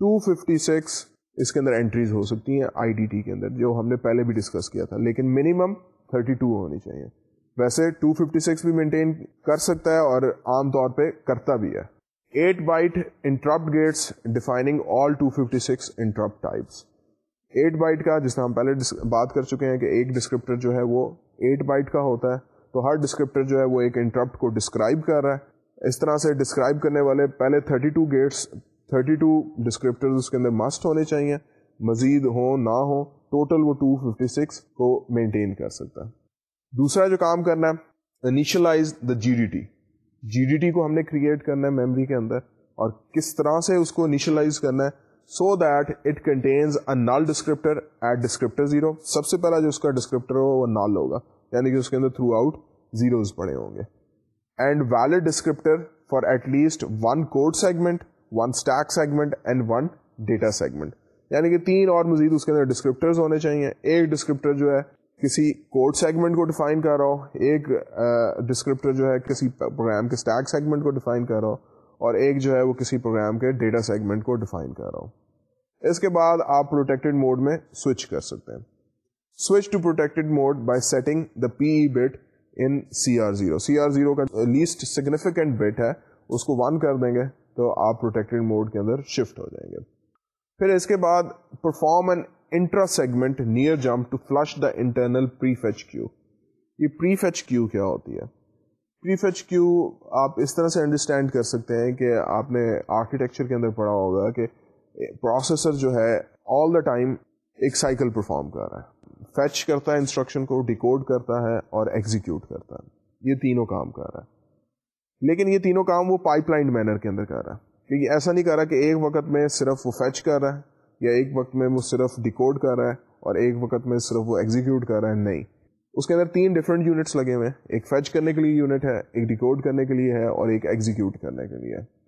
256 اس کے اندر انٹریز ہو سکتی ہیں آئی ڈی ٹی کے اندر، جو ہم نے پہلے بھی ڈسکس کیا تھا، لیکن منیمم 32 ہونی چاہیے۔ ویسے 256 بھی مینٹین کر سکتا ہے اور عام طور پہ کرتا بھی ہے۔ 8 byte interrupt gates defining all 256 interrupt types eight byte کا، جس طرح ہم پہلے بات کر چکے ہیں کہ ایک ڈسکرپٹر جو ہے وہ ایٹ بائٹ کا ہوتا ہے۔ تو ہر ڈسکرپٹر جو ہے وہ ایک انٹرپٹ کو ڈسکرائب کر رہا ہے۔ اس طرح سے ڈسکرائب کرنے والے پہلے 32 ٹو گیٹس 32 ٹو ڈسکرپٹر اس کے اندر مسٹ ہونے چاہیے۔ مزید ہوں، نہ ہوں ٹوٹل وہ 256 کو مینٹین کر سکتا۔ ہے دوسرا جو کام کرنا ہے initialize the G D T G D T کو ہم نے کریٹ کرنا ہے میموری کے اندر۔ اور کس طرح سے اس کو انیشلائز کرنا ہے so that it contains a null descriptor at descriptor zero سب سے پہلا جو اس کا ڈسکرپٹر ہو وہ نال ہوگا۔ یعنی کہ اس کے اندر تھرو آؤٹ زیروز پڑے ہوں گے. And valid descriptor for at least one code segment one stack segment and one data segment یعنی کہ تین اور مزید اس کے اندر ڈسکرپٹرز ہونے چاہیے. ایک ڈسکرپٹر جو ہے کسی کوڈ سیگمنٹ کو ڈیفائن کر رہا ہو. ایک ڈسکرپٹر جو ہے کسی پروگرام کے اسٹیک سیگمنٹ کو ڈیفائن کر رہا ہو. اور ایک جو ہے وہ کسی پروگرام کے ڈیٹا سیگمنٹ کو ڈیفائن کر رہا ہوں اس کے بعد آپ پروٹیکٹڈ موڈ میں سوئچ کر سکتے ہیں. Switch to protected mode by setting the P E bit in C R zero C R zero کا لیسٹ سگنیفیکینٹ بٹ ہے، اس کو ون کر دیں گے تو آپ پروٹیکٹڈ موڈ کے اندر شفٹ ہو جائیں گے۔ پھر اس کے بعد perform an intra segment near jump to flush the internal prefetch queue یہ پری فیچ کیو کیا ہوتی ہے؟ ایچ کیو آپ اس طرح سے انڈرسٹینڈ کر سکتے ہیں کہ آپ نے آرکیٹیکچر کے اندر پڑھا ہوگا کہ پروسیسر جو ہے آل دا ٹائم ایک سائیکل پرفارم کر رہا ہے۔ فیچ کرتا ہے انسٹرکشن کو ڈیکوڈ کرتا ہے اور ایگزیکیوٹ کرتا ہے۔ یہ تینوں کام کر رہا ہے۔ لیکن یہ تینوں کام وہ پائپ لائن مینر کے اندر کر رہا ہے۔ کیونکہ ایسا نہیں کر رہا کہ ایک وقت میں صرف وہ فیچ کر رہا ہے یا ایک وقت میں وہ صرف ڈیکوڈ کر رہا ہے اور ایک وقت میں صرف وہ ایگزیکیوٹ کر رہا ہے۔ نہیں۔ اس کے اندر تین ڈفرینٹ یونٹس لگے ہوئے ہیں۔ ایک فیچ کرنے کے لیے یونٹ ہے، ایک ڈیکوڈ کرنے کے لیے ہے اور ایک ایگزیکیوٹ کرنے کے لیے ہے۔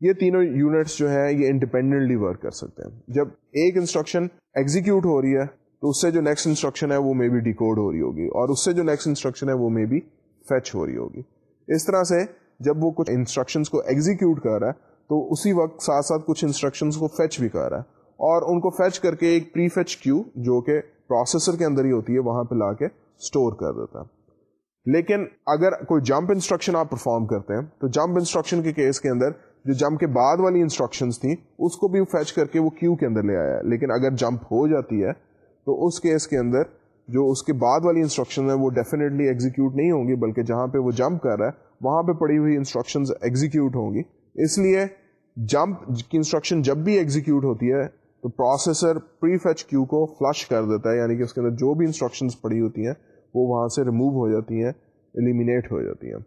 یہ تینوں یونٹس جو ہے یہ انڈیپینڈنٹلی ورک کر سکتے ہیں۔ جب ایک انسٹرکشن ایگزیکیوٹ ہو رہی ہے تو اس سے جو نیکسٹ انسٹرکشن ہے وہ مے بی ڈیکوڈ ہو رہی ہوگی اور اس سے جو نیکسٹ انسٹرکشن ہے وہ مے بی فیچ ہو رہی ہوگی۔ اس طرح سے جب وہ کچھ انسٹرکشنس کو ایگزیکیوٹ کر رہا ہے، تو اسی وقت ساتھ ساتھ کچھ انسٹرکشنس کو فیچ بھی کر رہا ہے۔ اور ان کو فیچ کر کے ایک پری فیچ کیو جو کہ پروسیسر کے اندر ہی ہوتی ہے، وہاں پہ لا کے اسٹور کر دیتا ہے۔ لیکن اگر کوئی جمپ انسٹرکشن آپ پرفارم کرتے ہیں، تو جمپ انسٹرکشن کے کیس کے اندر جو جمپ کے بعد والی انسٹرکشن تھیں، اس کو بھی فیچ کر کے وہ کیو کے اندر لے آیا ہے۔ لیکن اگر جمپ ہو جاتی ہے تو اس کیس کے اندر جو اس کے بعد والی انسٹرکشن ہے وہ ڈیفینیٹلی ایگزیکیوٹ نہیں ہوں گی، بلکہ جہاں پہ وہ جمپ کر رہا ہے، وہاں پہ پڑی ہوئی انسٹرکشن ایگزیکیوٹ ہوں گی۔ اس لیے جمپ کی انسٹرکشن جب بھی ایگزیکیوٹ ہوتی ہے، تو پروسیسر پری فیچ کیو کو فلش کر دیتا ہے یعنی کہ اس کے اندر جو بھی انسٹرکشن پڑی ہوتی ہیں، وہ وہاں سے ریموو ہو جاتی ہیں ایلیمینیٹ ہو جاتی ہیں۔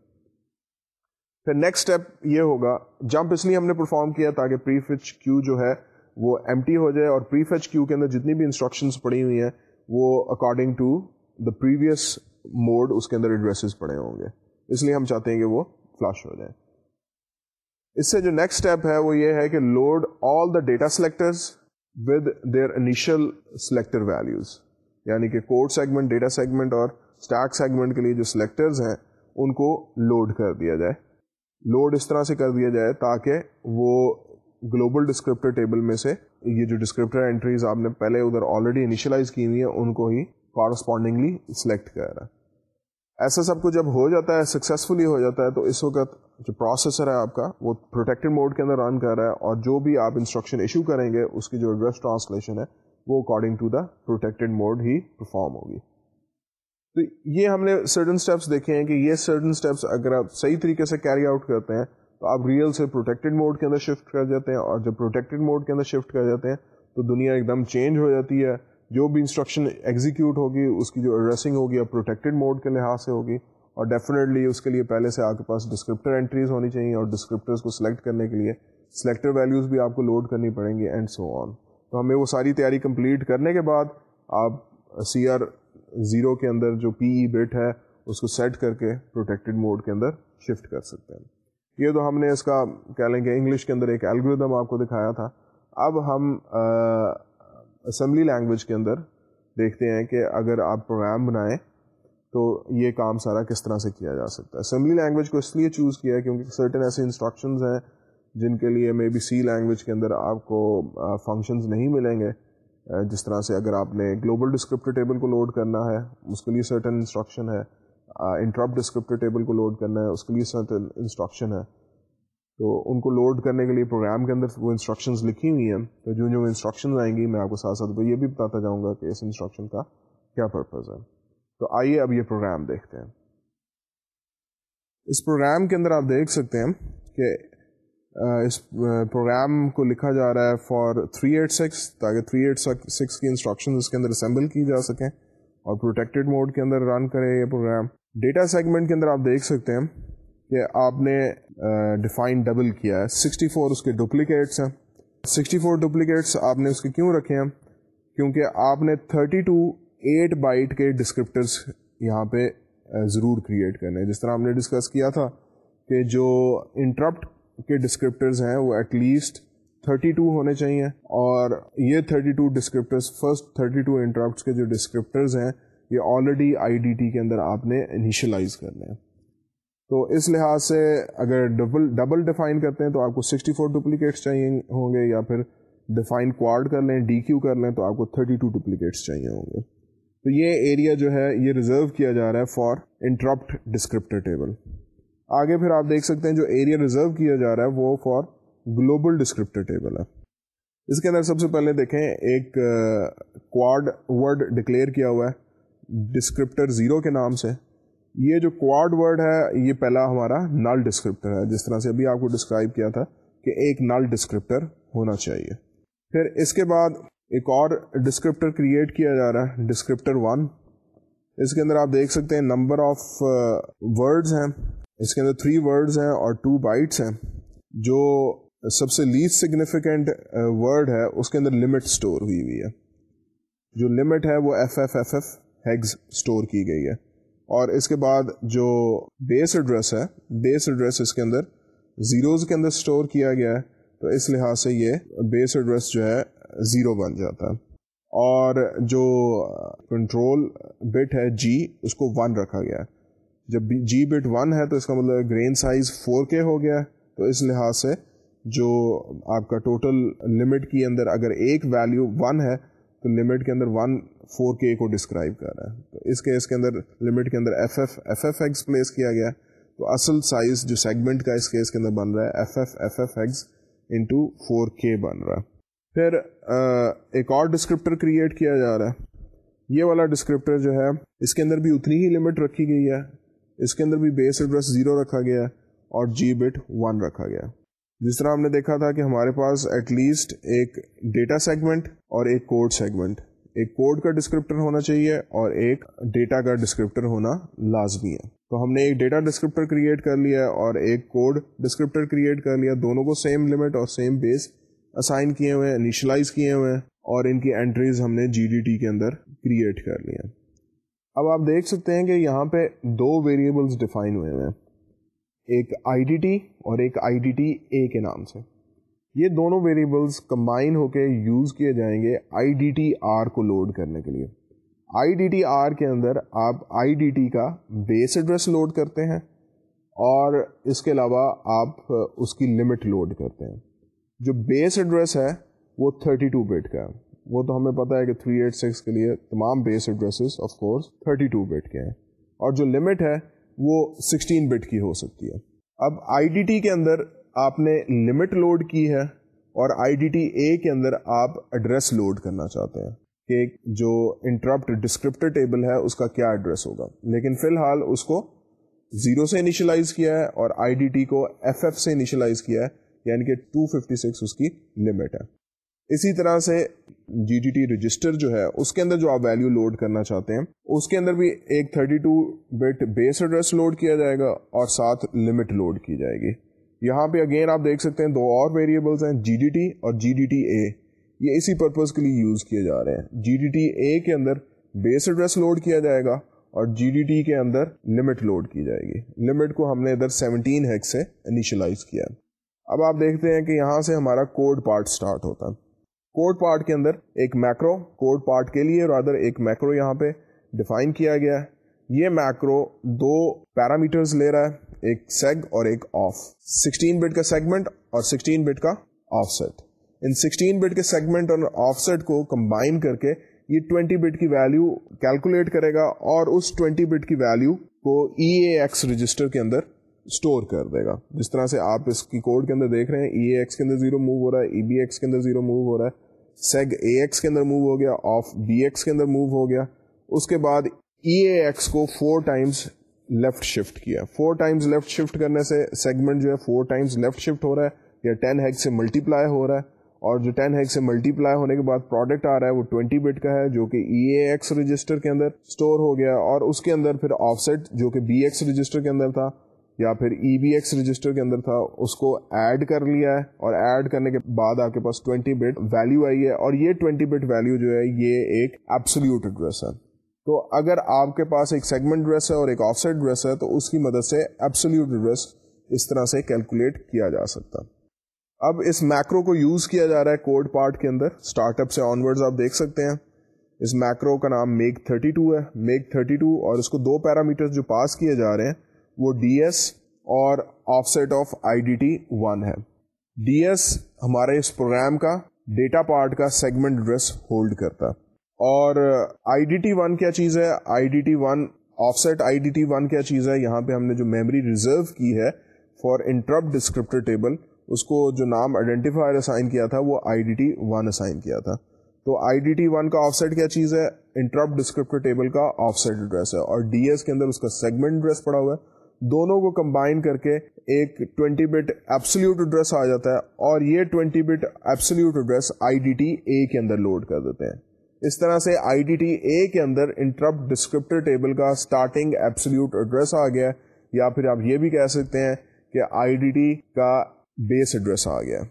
پھر نیکسٹ اسٹیپ یہ ہوگا۔ جمپ اس لیے ہم نے پرفارم کیا تاکہ پری فچ کیو جو ہے وہ ایم ٹی ہو جائے اور پری فچ کیو کے اندر جتنی بھی انسٹرکشنس پڑی ہوئی ہیں، وہ according to the previous mode اس کے اندر ایڈریسز پڑے ہوں گے۔ اس لیے ہم چاہتے ہیں کہ وہ فلش ہو جائے۔ اس سے جو نیکسٹ اسٹیپ ہے، وہ یہ ہے کہ load all the data selectors with their initial selector values یعنی کہ کوڈ سیگمنٹ ڈیٹا سیگمنٹ اور اسٹیک سیگمنٹ کے لیے جو سلیکٹرز ہیں، ان کو لوڈ کر دیا جائے۔ لوڈ اس طرح سے کر دیا جائے تاکہ وہ گلوبل ڈسکرپٹر ٹیبل میں سے یہ جو ڈسکرپٹر انٹریز آپ نے پہلے ادھر آلریڈی انیشلائز کی ہوئی ہیں، ان کو ہی کارسپونڈنگلی سلیکٹ کر رہا ہے۔ ایسا سب کچھ جب ہو جاتا ہے سکسیزفلی ہو جاتا ہے، تو اس وقت جو پروسیسر ہے آپ کا، وہ پروٹیکٹڈ موڈ کے اندر رن کر رہا ہے اور جو بھی آپ انسٹرکشن ایشو کریں گے، اس کی جو ایڈریس ٹرانسلیشن ہے، وہ according to the protected mode he perform ہوگی۔ تو یہ ہم نے سرٹن اسٹیپس دیکھے ہیں کہ یہ سرٹن اسٹیپس اگر آپ صحیح طریقے سے کیری آؤٹ کرتے ہیں تو آپ ریئل سے پروٹیکٹڈ موڈ کے اندر شفٹ کر جاتے ہیں اور جب پروٹیکٹڈ موڈ کے اندر شفٹ کر جاتے ہیں تو دنیا ایک دم چینج ہو جاتی ہے۔ جو بھی انسٹرکشن ایگزیکیوٹ ہوگی، اس کی جو ایڈریسنگ ہوگی اب پروٹیکٹڈ موڈ کے لحاظ سے ہوگی اور ڈیفینیٹلی اس کے لیے پہلے سے آپ کے پاس ڈسکرپٹر انٹریز ہونی چاہیے اور ڈسکرپٹرس کو سلیکٹ کرنے کے لیے سلیکٹر ویلیوز بھی آپ کو لوڈ کرنی پڑیں گی اینڈ سو آن تو ہمیں وہ ساری تیاری کمپلیٹ کرنے کے بعد آپ سی آر زیرو کے اندر جو پی ای بٹ ہے، اس کو سیٹ کر کے پروٹیکٹڈ موڈ کے اندر شفٹ کر سکتے ہیں۔ یہ تو ہم نے اس کا کہہ لیں گے انگلش کے اندر ایک الگوریدم آپ کو دکھایا تھا۔ اب ہم اسمبلی لینگویج کے اندر دیکھتے ہیں کہ اگر آپ پروگرام بنائیں تو یہ کام سارا کس طرح سے کیا جا سکتا ہے۔ اسمبلی لینگویج کو اس لیے چوز کیا ہے کیونکہ سرٹن ایسے انسٹرکشنز ہیں جن کے لیے مے بی سی لینگویج کے اندر آپ کو فنکشنز نہیں ملیں گے۔ جس طرح سے اگر آپ نے گلوبل ڈسکرپٹر ٹیبل کو لوڈ کرنا ہے، اس کے لیے سرٹن انسٹرکشن ہے۔ انٹرپ ڈسکرپٹر ٹیبل کو لوڈ کرنا ہے، اس کے لیے سرٹن انسٹرکشن ہے۔ تو ان کو لوڈ کرنے کے لیے پروگرام کے اندر وہ انسٹرکشنز لکھی ہوئی ہیں۔ تو جو جو انسٹرکشنز آئیں گی، میں آپ کو ساتھ ساتھ یہ بھی بتاتا جاؤں گا کہ اس انسٹرکشن کا کیا پرپز ہے۔ تو آئیے اب یہ پروگرام دیکھتے ہیں۔ اس پروگرام کے اندر آپ دیکھ سکتے ہیں کہ اس پروگرام کو لکھا جا رہا ہے فار تھری ایٹ سکس تاکہ تھری ایٹ سکس کی انسٹرکشن اس کے اندر اسمبل کی جا سکیں۔ اور پروٹیکٹیڈ موڈ کے اندر رن کرے یہ پروگرام ڈیٹا سیگمنٹ کے اندر آپ دیکھ سکتے ہیں کہ آپ نے ڈیفائن ڈبل کیا ہے. سکسٹی فور اس کے ڈپلیکیٹس ہیں. سکسٹی فور ڈپلیکیٹس آپ نے اس کے کیوں رکھے ہیں؟ کیونکہ آپ نے تھرٹی ٹو ایٹ بائٹ کے ڈسکرپٹرس یہاں پہ ضرور کریٹ کرنے جس طرح ہم نے ڈسکس کیا تھا کہ جو انٹرپٹ کے ڈسکرپٹرز ہیں وہ ایٹ لیسٹ 32 ہونے چاہیے اور یہ 32 ڈسکرپٹرز فرسٹ 32 انٹرپٹس کے جو ڈسکرپٹرز ہیں، یہ آلریڈی آئی ڈی ٹی کے اندر آپ نے انیشلائز کرنے ہیں۔ تو اس لحاظ سے اگر ڈبل ڈبل ڈیفائن کرتے ہیں تو آپ کو 64 فور ڈپلیکیٹس چاہیے ہوں گے یا پھر ڈیفائن کوارڈ کر لیں ڈی کیو کر لیں تو آپ کو 32 ٹو ڈپلیکیٹس چاہیے ہوں گے۔ تو یہ ایریا جو ہے یہ ریزرو کیا جا رہا ہے فار انٹرپٹ ڈسکرپٹر ٹیبل آگے پھر آپ دیکھ سکتے ہیں جو ایریا ریزرو کیا جا رہا ہے وہ فار گلوبل ڈسکرپٹر ٹیبل ہے۔ اس کے اندر سب سے پہلے دیکھیں، ایک کوارڈ ورڈ ڈکلیئر کیا ہوا ہے ڈسکرپٹر زیرو کے نام سے۔ یہ جو کوارڈ ورڈ ہے، یہ پہلا ہمارا نل ڈسکرپٹر ہے۔ جس طرح سے ابھی آپ کو ڈسکرائب کیا تھا کہ ایک نل ڈسکرپٹر ہونا چاہیے۔ پھر اس کے بعد ایک اور ڈسکرپٹر کریٹ کیا جا رہا ہے ڈسکرپٹر ون اس کے اندر آپ دیکھ سکتے ہیں نمبر آف ورڈز ہیں۔ اس کے اندر تھری ورڈز ہیں اور ٹو بائٹس ہیں۔ جو سب سے لیسٹ سگنیفیکینٹ ورڈ ہے، اس کے اندر لمٹ اسٹور ہوئی ہوئی ہے۔ جو لمٹ ہے وہ F F F F hex store کی گئی ہے۔ اور اس کے بعد جو بیس ایڈریس ہے بیس ایڈریس اس کے اندر زیروز کے اندر اسٹور کیا گیا ہے، تو اس لحاظ سے یہ بیس ایڈریس جو ہے زیرو بن جاتا ہے۔ اور جو کنٹرول بٹ ہے جی اس کو ون رکھا گیا ہے۔ جب جی بٹ ون ہے تو اس کا مطلب گرین سائز فور کے ہو گیا ہے۔ تو اس لحاظ سے جو آپ کا ٹوٹل لمٹ کے اندر اگر ایک ویلیو ون ہے، تو لمٹ کے اندر ون فور کے کو ڈسکرائب کر رہا ہے۔ تو اس کیس کے اندر لمٹ کے اندر F F F F X place کیا گیا۔ تو اصل سائز جو سیگمنٹ کا اس کیس کے اندر بن رہا ہے F F F F X into four کے بن رہا ہے۔ پھر ایک اور ڈسکرپٹر کریٹ کیا جا رہا ہے۔ یہ والا ڈسکرپٹر جو ہے، اس کے اندر بھی اتنی ہی لمٹ رکھی گئی ہے۔ اس کے اندر بھی بیس ایڈریس زیرو رکھا گیا اور جی بٹ ون رکھا گیا جس طرح ہم نے دیکھا تھا کہ ہمارے پاس ایٹ لیسٹ ایک ڈیٹا سیگمنٹ اور ایک کوڈ سیگمنٹ ایک کوڈ کا ڈسکرپٹر ہونا چاہیے اور ایک ڈیٹا کا ڈسکرپٹر ہونا لازمی ہے. تو ہم نے ایک ڈیٹا ڈسکرپٹر کریٹ کر لیا اور ایک کوڈ ڈسکرپٹر کریٹ کر لیا. دونوں کو سیم لمٹ اور سیم بیس اسائن کیے ہوئے ہیں انیشلائز کیے ہوئے ہیں اور ان کی انٹریز ہم نے جی ڈی ٹی کے اندر کریٹ کر لی ہیں اب آپ دیکھ سکتے ہیں کہ یہاں پہ دو ویریبلس ڈیفائن ہوئے ہیں۔ ایک آئی ڈی ٹی اور ایک آئی ڈی ٹی اے کے نام سے۔ یہ دونوں ویریبلس کمبائن ہو کے یوز کیے جائیں گے آئی ڈی ٹی آر کو لوڈ کرنے کے لیے۔ آئی ڈی ٹی آر کے اندر آپ آئی ڈی ٹی کا بیس ایڈریس لوڈ کرتے ہیں اور اس کے علاوہ آپ اس کی لمٹ لوڈ کرتے ہیں۔ جو بیس ایڈریس ہے وہ 32 بٹ کا ہے۔ وہ تو ہمیں پتا ہے کہ 386 کے لیے تمام base addresses of course 32 bit کے ہیں۔ اور جو لمٹ ہے وہ 16 بٹ کی ہو سکتی ہے۔ اب آئی ڈی ٹی کے اندر آپ نے لمٹ لوڈ کی ہے اور آئی ڈی ٹی اے کے اندر آپ ایڈریس لوڈ کرنا چاہتے ہیں کہ جو انٹرپٹ ڈسکرپٹر ٹیبل ہے اس کا کیا ایڈریس ہوگا۔ لیکن فی الحال اس کو زیرو سے انیشلائز کیا ہے اور آئی ڈی ٹی کو ایف ایف سے انیشلائز کیا ہے یعنی کہ 256 اس کی لمٹ ہے۔ اسی طرح سے جی ٹی ٹی رجسٹر جو ہے، اس کے اندر جو آپ ویلو لوڈ کرنا چاہتے ہیں، اس کے اندر بھی ایک 32 بٹ بیس ایڈریس لوڈ کیا جائے گا اور ساتھ لمٹ لوڈ کی جائے گی۔ یہاں پہ اگین آپ دیکھ سکتے ہیں دو اور ویریبلس ہیں جی ڈی ٹی اور جی ڈی ٹی اے۔ یہ اسی پرپز کے لیے یوز کیے جا رہے ہیں۔ جی ڈی ٹی اے کے اندر بیس ایڈریس لوڈ کیا جائے گا اور جی ڈی ٹی کے اندر لمٹ لوڈ کی جائے گی۔ لمٹ کو ہم نے ادھر سیونٹین ہیک سے انیشلائز کیا۔ اب آپ دیکھتے ہیں کہ یہاں سے ہمارا کوڈ پارٹ سٹارٹ ہوتا ہے۔ کوڈ پارٹ کے اندر ایک میکرو کوڈ پارٹ کے لیے رادر ایک میکرو یہاں پہ ڈیفائن کیا گیا ہے۔ یہ میکرو دو پیرامیٹرز لے رہا ہے، ایک سیگ اور ایک آف سکسٹین بٹ کا سیگمنٹ اور سکسٹین بٹ کا offset in sixteen bit کے سیگمنٹ اور آف سیٹ کو کمبائن کر کے یہ 20 بٹ کی ویلو کیلکولیٹ کرے گا اور اس 20 بٹ کی ویلو کو ای اے ایکس رجسٹر کے اندر اسٹور کر دے گا۔ جس طرح سے آپ اس کی کوڈ کے اندر دیکھ رہے ہیں ای اے ایکس کے اندر زیرو موو ہو رہا ہے ای بی ایکس کے اندر زیرو موو ہو رہا ہے۔ سیگ اے ایکس کے اندر موو ہو گیا آف بی ایکس کے اندر موو ہو گیا. اس کے بعد ای اے ایکس کو فور ٹائمس لیفٹ شفٹ کیا. فور ٹائمس لیفٹ شفٹ کرنے سے سیگمنٹ جو ہے فور ٹائمس لیفٹ شفٹ ہو رہا ہے. یا ٹین ہیگ سے ملٹی پلائی ہو رہا ہے. اور جو ٹین ہیگ سے ملٹی پلائی ہونے کے بعد پروڈکٹ آ رہا ہے وہ ٹوینٹی بٹ کا ہے جو کہ ای اے ایکس رجسٹر کے اندر اسٹور ہو گیا. اور اس کے اندر پھر آف سیٹ جو کہ بی ایکس رجسٹر کے اندر تھا. یا پھر ای بی ایکس رجسٹر کے اندر تھا، اس کو ایڈ کر لیا ہے اور ایڈ کرنے کے بعد آپ کے پاس 20 بٹ ویلو آئی ہے اور یہ 20 بٹ ویلو جو ہے، یہ ایک ایبسلیوٹ ایڈریس ہے۔ تو اگر آپ کے پاس ایک سیگمنٹ ڈریس ہے اور ایک آف سائڈ ڈریس ہے، تو اس کی مدد سے ایبسلیوٹ ایڈریس اس طرح سے کیلکولیٹ کیا جا سکتا۔ اب اس میکرو کو یوز کیا جا رہا ہے کوڈ پارٹ کے اندر۔ اسٹارٹ اپ سے آنورڈ آپ دیکھ سکتے ہیں۔ اس میکرو کا نام میک 32 ہے۔ میک 32 اور اس کو دو پیرامیٹر جو پاس کیے جا رہے ہیں وہ ڈی ایس اور offset of I D T one ہے۔ ڈی ایس ہمارے اس پروگرام کا ڈیٹا پارٹ کا سیگمنٹ ایڈریس ہولڈ کرتا۔ اور آئی ڈی ٹی ون کیا چیز ہے؟ I D T one offset I D T one کیا چیز ہے؟ یہاں پہ ہم نے جو میموری ریزرو کی ہے فار انٹرپ ڈسکرپٹر ٹیبل، اس کو جو نام آئیڈینٹیفائر اسائن کیا تھا وہ I D T one assign کیا تھا۔ تو آئی ڈی ٹی ون کا آف سیٹ کیا چیز ہے؟ انٹرپ ڈسکرپٹر ٹیبل کا آف سیٹ ایڈریس ہے۔ اور ڈی ایس کے اندر اس کا سیگمنٹ ایڈریس پڑا ہوا ہے۔ دونوں کو کمبائن کر کے ایک 20 بٹ ایپسلیوٹ ایڈریس آ جاتا ہے اور یہ 20 bit absolute address I D T A کے اندر لوڈ کر دیتے ہیں۔ اس طرح سے آئی ڈی ٹی اے کے اندر انٹرپٹ ڈسکرپٹر ٹیبل کا اسٹارٹنگ ایپسلیوٹ ایڈریس آ گیا یا پھر آپ یہ بھی کہہ سکتے ہیں کہ آئی ڈی ٹی کا بیس ایڈریس آ گیا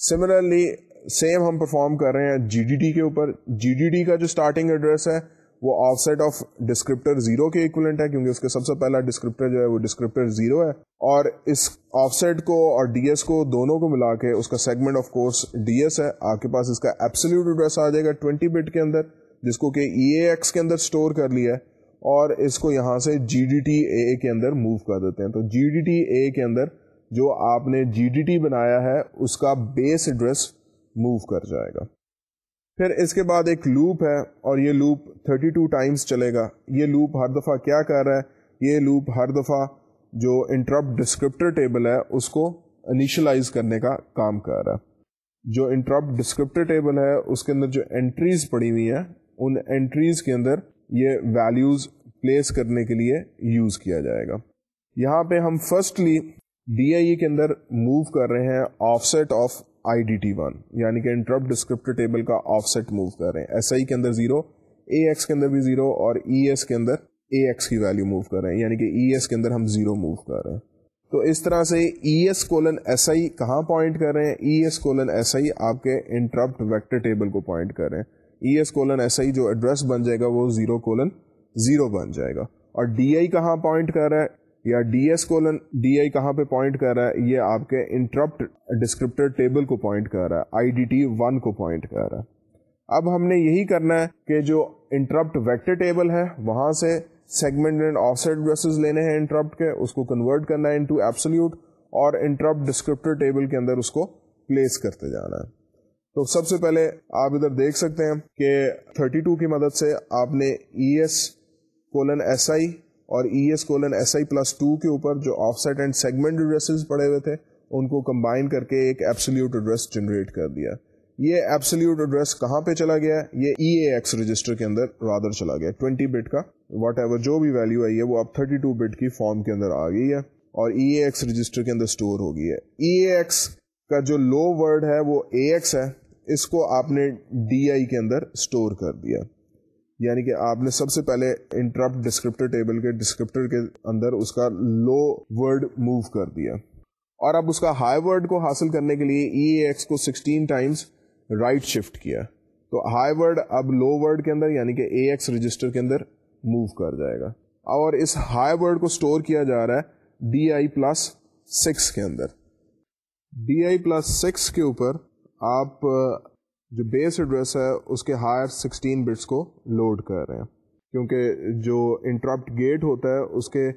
سملرلی سیم ہم پرفارم کر رہے ہیں جی ڈی ٹی کے اوپر۔ جی ڈی ٹی کا جو اسٹارٹنگ ایڈریس ہے وہ offset of descriptor zero کے اکولنٹ ہے کیونکہ اس کے سب سے پہلا ڈسکرپٹر جو ہے وہ ڈسکرپٹر زیرو ہے اور اس آف سیٹ کو اور ڈی ایس کو دونوں کو ملا کے اس کا segment of course D S ہے۔ آپ کے پاس اس کا ایپسلیوٹ ایڈریس آ جائے گا ٹوینٹی بٹ کے اندر جس کو کہ ای اے ایکس کے اندر اسٹور کر لیا ہے اور اس کو یہاں سے جی ڈی ٹی اے کے اندر موو کر دیتے ہیں۔ تو جی ڈی ٹی اے کے اندر جو آپ نے جی ڈی ٹی بنایا ہے اس کا بیس ایڈریس موو کر جائے گا۔ پھر اس کے بعد ایک لوپ ہے اور یہ لوپ 32 ٹو ٹائمس چلے گا۔ یہ لوپ ہر دفعہ کیا کر رہا ہے؟ یہ لوپ ہر دفعہ جو انٹرپٹ ڈسکرپٹر ٹیبل ہے، اس کو انیشلائز کرنے کا کام کر رہا ہے۔ جو انٹرپٹ ڈسکرپٹر ٹیبل ہے، اس کے اندر جو انٹریز پڑی ہوئی ہیں، ان انٹریز کے اندر یہ ویلیوز پلیس کرنے کے لیے یوز کیا جائے گا۔ یہاں پہ ہم فرسٹلی ڈی آئی کے اندر موو کر رہے ہیں offset of I D T one یعنی کہ انٹرپ ڈسکرپٹر ٹیبل کا آف سیٹ موو کر رہے ہیں۔ ایس آئی کے اندر زیرو اے ایکس کے اندر بھی زیرو اور ای ایس کے اندر اے ایکس کی ویلو موو کر رہے ہیں۔ یعنی کہ ای ایس کے اندر ہم زیرو موو کر رہے ہیں۔ تو اس طرح سے E S colon S I کہاں پوائنٹ کر رہے ہیں؟ E S colon S I آپ کے انٹرپٹ ویکٹر ٹیبل کو پوائنٹ کر رہے ہیں۔ E S colon S I جو ایڈریس بن جائے گا وہ زیرو کولن زیرو بن جائے گا۔ اور ڈی آئی کہاں پوائنٹ کر رہا ہے؟ یا D S colon D I کہاں پہ پوائنٹ کر رہا ہے؟ یہ آپ کے انٹرپٹ ڈسکرپٹر ٹیبل کو پوائنٹ کر رہا ہے آئی ڈی ٹی ون کو پوائنٹ کر رہا ہے۔ اب ہم نے یہی کرنا ہے کہ جو انٹرپٹ ویکٹر ٹیبل ہے، وہاں سے segment and offset addresses لینے ہیں انٹرپٹ کے، اس کو کنورٹ کرنا ہے انٹو ایبسلیوٹ اور انٹرپٹ ڈسکرپٹر ٹیبل کے اندر اس کو پلیس کرتے جانا ہے۔ تو سب سے پہلے آپ ادھر دیکھ سکتے ہیں کہ 32 کی مدد سے آپ نے E S colon S I اور E S colon S I plus two کے اوپر جو offset and segment addresses پڑے ہوئے تھے، ان کو کمبائن کر کے ایک ایپسلیوٹ ایڈریس جنریٹ کر دیا۔ یہ ایپسلیوٹ ایڈریس کہاں پہ چلا گیا؟ یہ ای اے ایکس رجسٹر کے اندر رادر چلا گیا۔ 20 بٹ کا واٹ ایور جو بھی ویلو آئی ہے، وہ اب 32 بٹ کی فارم کے اندر آ گئی ہے اور ای اے ایکس رجسٹر کے اندر اسٹور ہو گئی ہے۔ ای اے ایکس کا جو لو ورڈ ہے، وہ اے ایکس ہے۔ اس کو آپ نے ڈی آئی کے اندر اسٹور کر دیا۔ یعنی کہ آپ نے سب سے پہلے انٹرپٹ ڈسکرپٹر ٹیبل کے ڈسکرپٹر کے اندر اس کا لو ورڈ موو کر دیا۔ اور اب اس کا ہائی ورڈ کو حاصل کرنے کے لیے ای ایکس کو سکسٹین ٹائمس رائٹ شفٹ کیا۔ تو ہائی ورڈ اب لو ورڈ کے اندر یعنی کہ اے ایکس رجسٹر کے اندر موو کر جائے گا۔ اور اس ہائی ورڈ کو اسٹور کیا جا رہا ہے ڈی آئی پلس سکس کے اندر۔ ڈی آئی پلس سکس کے اوپر آپ جو بیس ایڈریس ہے، اس کے ہائر سکسٹین بٹس کو لوڈ کر رہے ہیں۔ کیونکہ جو انٹرپٹ گیٹ ہوتا ہے، اس کے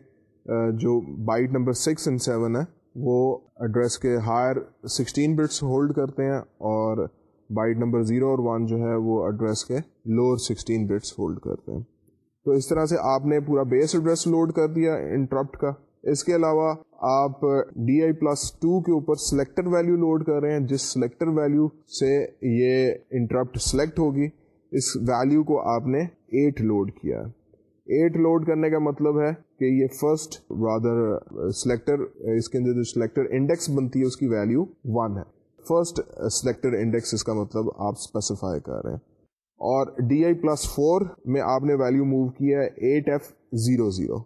جو byte number six and seven ہے، وہ ایڈریس کے ہائر سکسٹین بٹس ہولڈ کرتے ہیں اور بائٹ نمبر زیرو اور ون جو ہے، وہ ایڈریس کے لوور سکسٹین بٹس ہولڈ کرتے ہیں۔ تو اس طرح سے آپ نے پورا بیس ایڈریس لوڈ کر دیا انٹرپٹ کا۔ اس کے علاوہ آپ ڈی آئی پلس ٹو کے اوپر سلیکٹر ویلو لوڈ کر رہے ہیں، جس سلیکٹر ویلو سے یہ انٹرپٹ سلیکٹ ہوگی، اس ویلو کو آپ نے ایٹ لوڈ کیا۔ ایٹ لوڈ کرنے کا مطلب ہے کہ یہ فرسٹ رادر سلیکٹر اس کے اندر جو سلیکٹر انڈیکس بنتی ہے، اس کی ویلو ون ہے۔ فرسٹ سلیکٹر انڈیکس اس کا مطلب آپ اسپیسیفائی کر رہے ہیں۔ اور ڈی آئی پلس فور میں آپ نے ویلو موو کیا ہے eight F zero zero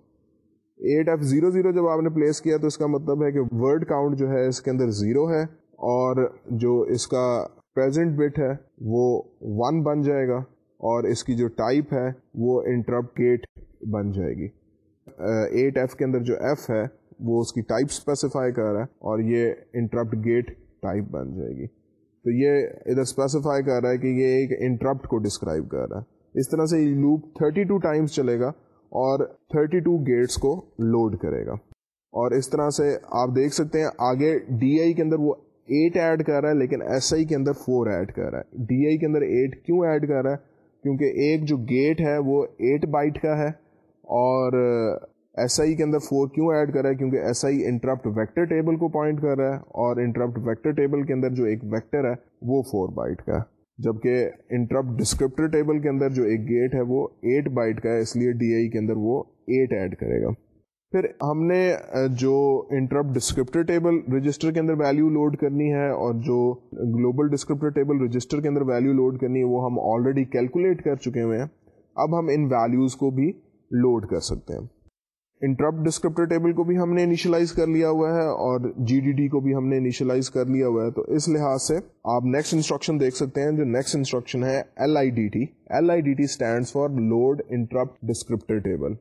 eight F zero zero جب آپ نے پلیس کیا تو اس کا مطلب ہے کہ ورڈ کاؤنٹ جو ہے اس کے اندر زیرو ہے اور جو اس کا پریزنٹ بٹ ہے وہ ون بن جائے گا اور اس کی جو ٹائپ ہے وہ انٹرپٹ گیٹ بن جائے گی۔ ایٹ ایف کے اندر جو ایف ہے وہ اس کی ٹائپ اسپیسیفائی کر رہا ہے اور یہ انٹرپٹ گیٹ ٹائپ بن جائے گی۔ تو یہ ادھر اسپیسیفائی کر رہا ہے کہ یہ ایک انٹرپٹ کو ڈسکرائب کر رہا ہے۔ اس طرح سے یہ لوپ 32 ٹائمز چلے گا۔ اور 32 گیٹس کو لوڈ کرے گا۔ اور اس طرح سے آپ دیکھ سکتے ہیں، آگے ڈی آئی کے اندر وہ ایٹ ایڈ کر رہا ہے، لیکن ایس آئی کے اندر فور ایڈ کر رہا ہے۔ ڈی آئی کے اندر ایٹ کیوں ایڈ کر رہا ہے؟ کیونکہ ایک جو گیٹ ہے وہ ایٹ بائٹ کا ہے، اور ایس آئی کے اندر فور کیوں ایڈ کر رہا ہے؟ کیونکہ S I interrupt vector table کو پوائنٹ کر رہا ہے، اور انٹرپٹ ویکٹر ٹیبل کے اندر جو ایک ویکٹر ہے وہ فور بائٹ کا ہے۔ جبکہ انٹرپٹ ڈسکرپٹر ٹیبل کے اندر جو ایک گیٹ ہے وہ ایٹ بائٹ کا ہے، اس لیے ڈی آئی کے اندر وہ ایٹ ایڈ کرے گا۔ پھر ہم نے جو انٹرپٹ ڈسکرپٹر ٹیبل رجسٹر کے اندر ویلیو لوڈ کرنی ہے اور جو گلوبل ڈسکرپٹر ٹیبل رجسٹر کے اندر ویلیو لوڈ کرنی ہے، وہ ہم آلریڈی کیلکولیٹ کر چکے ہوئے ہیں۔ اب ہم ان ویلیوز کو بھی لوڈ کر سکتے ہیں۔ انٹرپٹ ڈسکرپٹر ٹیبل کو بھی ہم نے انیشلائز کر لیا ہوا ہے اور جی ڈی ڈی کو بھی ہم نے انیشلائز کر لیا ہوا ہے، تو اس لحاظ سے آپ نیکسٹ انسٹرکشن دیکھ سکتے ہیں، جو نیکسٹ انسٹرکشن ہے L I D T L I D T stand for load interrupt descriptor table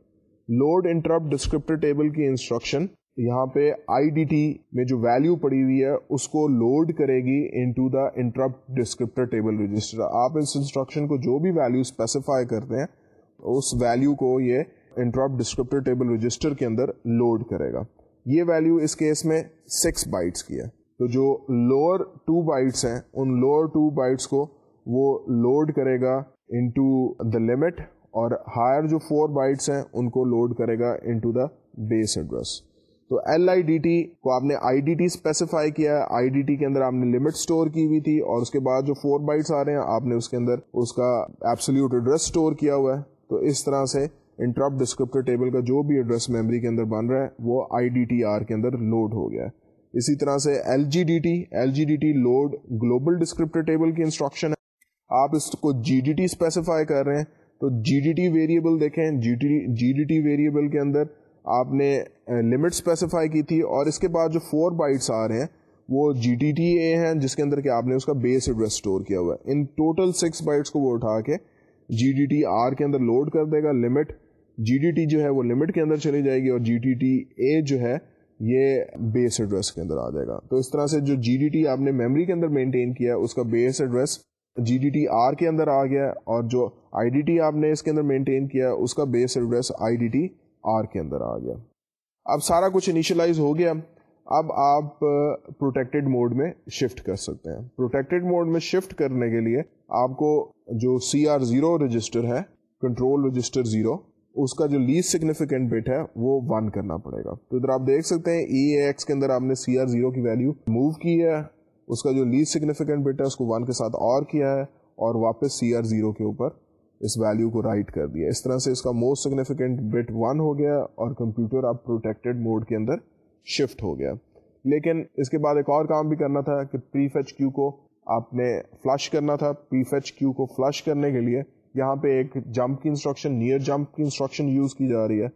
load interrupt descriptor table کی انسٹرکشن یہاں پہ آئی ڈی ٹی میں جو ویلو پڑی ہوئی ہے، اس کو لوڈ کرے گی into the interrupt descriptor table register آپ اس انسٹرکشن کو جو بھی ویلو اسپیسیفائی کرتے ہیں، اس ویلو کو یہ انٹراپ ڈسکرپٹر ٹیبل رجسٹر کے اندر لوڈ کرے گا۔ یہ ویلو اس کیس میں سکس بائٹس کی ہے۔ تو جو لوور ٹو بائٹس ہیں، ان لوور ٹو بائٹس کو وہ لوڈ کرے گا انٹو دا لمٹ اور ہائر جو فور بائٹس ہیں، ان کو لوڈ کرے گا انٹو دا بیس ایڈریس تو ایل آئی ڈی ٹی کو آپ نے آئی ڈی ٹی اسپیسیفائی کیا ہے۔ آئی ڈی ٹی کے اندر آپ نے لمٹ اسٹور کی ہوئی تھی اور اس کے بعد جو فور بائٹس آ رہے ہیں، آپ نے اس کے اندر اس کا ایپسلیوٹ ایڈریس اسٹور کیا ہوا ہے۔ تو اس طرح سے انٹرپ ڈسکرپٹر ٹیبل کا جو بھی ایڈریس میموری کے اندر بن رہا ہے، وہ آئی ڈی ٹی آر کے اندر لوڈ ہو گیا ہے۔ اسی طرح سے L G D T L G D T load global descriptor table کی انسٹرکشن ہے۔ آپ اس کو جی ڈی ٹی اسپیسیفائی کر رہے ہیں، تو جی ڈی ٹی ویریبل دیکھیں۔ G D G D T variable کے اندر آپ نے لمٹ اسپیسیفائی کی تھی اور اس کے بعد جو فور بائٹس آ رہے ہیں، وہ جی ٹی ٹی اے ہیں، جس کے اندر کہ آپ نے اس کا بیس ایڈریس اسٹور کیا ہوا ہے۔ ان ٹوٹل سکس بائٹس کو وہ اٹھا کے جی ڈی ٹی آر کے اندر لوڈ کر دے گا لمٹ جی ڈی ٹی جو ہے وہ لمٹ کے اندر چلی جائے گی اور جی ٹی ٹی اے جو ہے یہ بیس ایڈریس کے اندر آ جائے گا۔ تو اس طرح سے جو جی ڈی ٹی آپ نے میموری کے اندر مینٹین کیا، اس کا base address G D T R کے اندر آ گیا اور جو آئی ڈی ٹی آپ نے اس کے اندر مینٹین کیا، اس کا base address I D T R کے اندر آ گیا۔ اب سارا کچھ انیشلائز ہو گیا۔ اب آپ پروٹیکٹڈ موڈ میں شفٹ کر سکتے ہیں۔ پروٹیکٹڈ موڈ میں شفٹ کرنے کے لیے آپ کو جو سی آر زیرو رجسٹر ہے کنٹرول رجسٹر زیرو اس کا جو لیسٹ سگنیفیکینٹ بٹ ہے، وہ ون کرنا پڑے گا۔ تو ادھر آپ دیکھ سکتے ہیں ای اے ایکس کے اندر آپ نے سی آر زیرو کی ویلو موو کی ہے۔ اس کا جو لیسٹ سگنیفیکینٹ بٹ ہے، اس کو ون کے ساتھ اور کیا ہے اور واپس سی آر زیرو کے اوپر اس ویلو کو رائٹ کر دیا اس طرح سے اس کا موسٹ سگنیفیکینٹ بٹ ون ہو گیا اور کمپیوٹر اب پروٹیکٹڈ موڈ کے اندر شفٹ ہو گیا۔ لیکن اس کے بعد ایک اور کام بھی کرنا تھا کہ پری فیچ کیو کو آپ نے فلش کرنا تھا۔ پری فیچ کیو کو فلش کرنے کے لیے یہاں پہ ایک جمپ کی انسٹرکشن نیئر جمپ کی انسٹرکشن یوز کی جا رہی ہے۔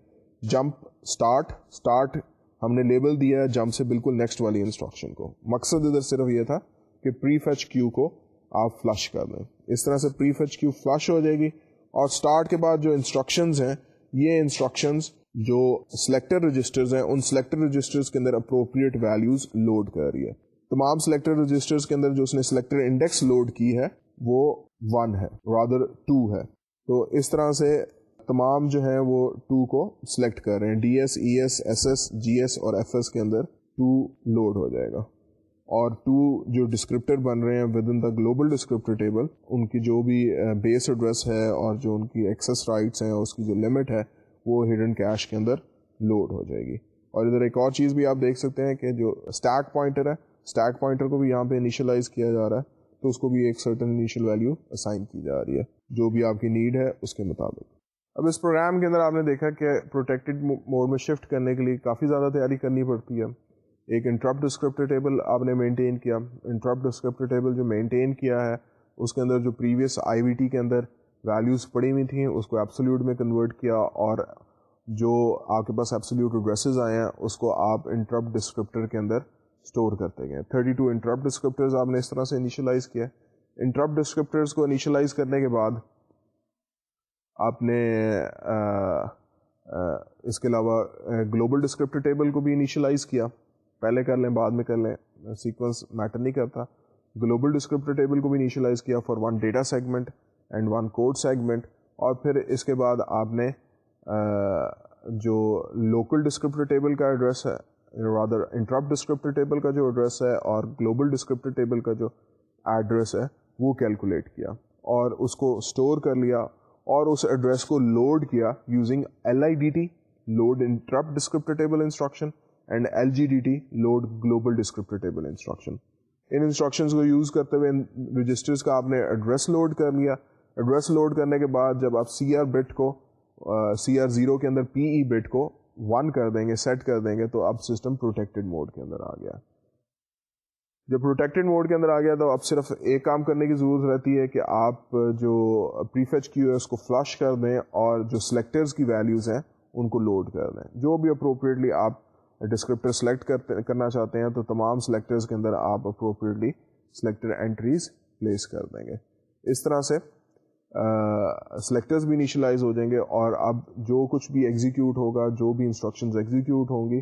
جمپ اسٹارٹ اسٹارٹ ہم نے لیبل دیا ہے جمپ سے بالکل نیکسٹ والی انسٹرکشن کو۔ مقصد ادھر صرف یہ تھا کہ پری فیچ کیو کو آپ فلش کر دیں۔ اس طرح سے پری فیچ کیو فلش ہو جائے گی اور اسٹارٹ کے بعد جو انسٹرکشنز ہیں، یہ انسٹرکشنز جو سلیکٹر رجسٹرز ہیں، ان سلیکٹر رجسٹرز کے اندر اپروپریٹ ویلیوز لوڈ کر رہی ہے۔ تمام سلیکٹر رجسٹرز کے اندر جو اس نے سلیکٹر انڈیکس لوڈ کی ہے، وہ ون ہے رادر ٹو ہے. تو اس طرح سے تمام جو ہیں وہ ٹو کو سلیکٹ کر رہے ہیں. D S E S S S G S اور ایف ایس کے اندر ٹو لوڈ ہو جائے گا. اور ٹو جو ڈسکرپٹر بن رہے ہیں within the global descriptor table ان کی جو بھی بیس ایڈریس ہے اور جو ان کی ایکسیس رائٹس ہیں، اس کی جو لمٹ ہے، وہ ہڈن کیش کے اندر لوڈ ہو جائے گی. اور ادھر ایک اور چیز بھی آپ دیکھ سکتے ہیں کہ جو اسٹیک پوائنٹر ہے اسٹیک پوائنٹر کو بھی یہاں پہ انیشلائز کیا جا رہا ہے. تو اس کو بھی ایک سرٹن انیشل ویلیو اسائن کی جا رہی ہے۔ جو بھی آپ کی نیڈ ہے، اس کے مطابق۔ اب اس پروگرام کے اندر آپ نے دیکھا کہ پروٹیکٹڈ موڈ میں شفٹ کرنے کے لیے کافی زیادہ تیاری کرنی پڑتی ہے۔ ایک انٹرپٹ ڈسکرپٹر ٹیبل آپ نے مینٹین کیا۔ انٹرپٹ ڈسکرپٹر ٹیبل جو مینٹین کیا ہے، اس کے اندر جو پریویس آئی وی ٹی کے اندر ویلیوز پڑی ہوئی تھیں، اس کو ایپسلیوٹ میں کنورٹ کیا اور جو آپ کے پاس ایپسلیوٹ ایڈریسز آئے ہیں، اس کو آپ انٹرپٹ ڈسکرپٹر کے اندر اسٹور کرتے گئے تھرٹی ٹو انٹرپٹ ڈسکرپٹرز آپ نے اس طرح سے انیشلائز کیا انٹرپٹ ڈسکرپٹرز کو انیشلائز کرنے کے بعد آپ نے آ, آ, اس کے علاوہ گلوبل ڈسکرپٹر ٹیبل کو بھی انیشلائز کیا۔ پہلے کر لیں بعد میں کر لیں۔ سیکوینس میٹر نہیں کرتا۔ گلوبل ڈسکرپٹر ٹیبل کو بھی انیشلائز کیا for one data segment and one code segment اور پھر اس کے بعد آپ نے جو لوکل ڈسکرپٹر ٹیبل کا ایڈریس ہے رادر انٹرپٹ ڈسکرپٹر ٹیبل کا جو ایڈریس ہے اور گلوبل ڈسکرپٹر ٹیبل کا جو ایڈریس ہے، وہ کیلکولیٹ کیا اور اس کو اسٹور کر لیا اور اس ایڈریس کو لوڈ کیا using L I D T load interrupt descriptor table instruction and L G D T load global descriptor table instruction in instructions کو یوز کرتے ہوئے رجسٹرز کا آپ نے ایڈریس لوڈ کر لیا۔ ایڈریس لوڈ کرنے کے بعد جب آپ سی آر بٹ کو سی آر زیرو کے اندر پی ای بٹ کو ون کر دیں گے سیٹ کر دیں گے، تو اب سسٹم پروٹیکٹڈ موڈ کے اندر آ گیا۔ جب پروٹیکٹڈ موڈ کے اندر آ گیا تو اب صرف ایک کام کرنے کی ضرورت رہتی ہے کہ آپ جو پریفیچ کی ہے، اس کو فلش کر دیں اور جو سلیکٹرز کی ویلیوز ہیں، ان کو لوڈ کر دیں۔ جو بھی اپروپریٹلی آپ ڈسکرپٹر سلیکٹ کرنا چاہتے ہیں، تو تمام سلیکٹرز کے اندر آپ اپروپریٹلی سلیکٹر انٹریز پلیس کر دیں گے۔ اس طرح سے سلیکٹرز بھی انیشلائز ہو جائیں گے اور اب جو کچھ بھی ایگزیکیوٹ ہوگا، جو بھی انسٹرکشنز ایگزیکیوٹ ہوں گی،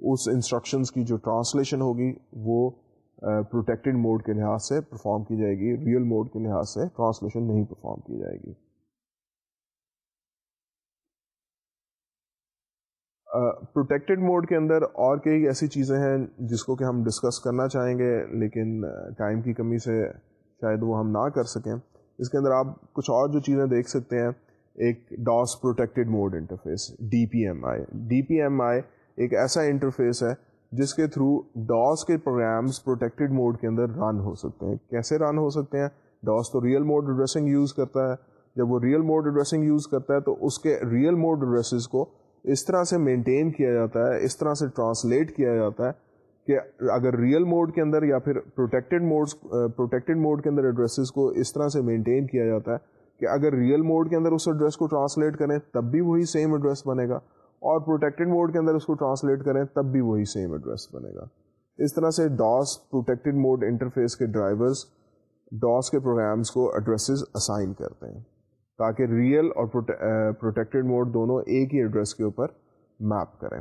اس انسٹرکشنز کی جو ٹرانسلیشن ہوگی، وہ پروٹیکٹڈ موڈ کے لحاظ سے پرفارم کی جائے گی ریئل موڈ کے لحاظ سے ٹرانسلیشن نہیں پرفارم کی جائے گی۔ پروٹیکٹڈ موڈ کے اندر اور کئی ایسی چیزیں ہیں جس کو کہ ہم ڈسکس کرنا چاہیں گے، لیکن ٹائم کی کمی سے شاید وہ ہم نہ کر سکیں۔ اس کے اندر آپ کچھ اور جو چیزیں دیکھ سکتے ہیں، ایک DOS protected mode interface, D P M I. D P M I ایک ایسا انٹرفیس ہے جس کے تھرو ڈاس کے پروگرامس پروٹیکٹڈ موڈ کے اندر رن ہو سکتے ہیں۔ کیسے رن ہو سکتے ہیں؟ ڈاس تو ریئل موڈ ایڈریسنگ یوز کرتا ہے۔ جب وہ ریئل موڈ ایڈریسنگ یوز کرتا ہے تو اس کے ریئل موڈ ایڈریسز کو اس طرح سے مینٹین کیا جاتا ہے، اس طرح سے ٹرانسلیٹ کیا جاتا ہے کہ اگر ریئل موڈ کے اندر یا پھر پروٹیکٹڈ موڈ پروٹیکٹڈ موڈ کے اندر ایڈریسز کو اس طرح سے مینٹین کیا جاتا ہے کہ اگر ریئل موڈ کے اندر اس ایڈریس کو ٹرانسلیٹ کریں، تب بھی وہی سیم ایڈریس بنے گا، اور پروٹیکٹڈ موڈ کے اندر اس کو ٹرانسلیٹ کریں، تب بھی وہی سیم ایڈریس بنے گا۔ اس طرح سے ڈاس پروٹیکٹڈ موڈ انٹرفیس کے ڈرائیورز ڈاس کے پروگرامز کو ایڈریسز اسائن کرتے ہیں تاکہ ریئل اور پروٹیکٹڈ موڈ دونوں ایک ہی ایڈریس کے اوپر میپ کریں۔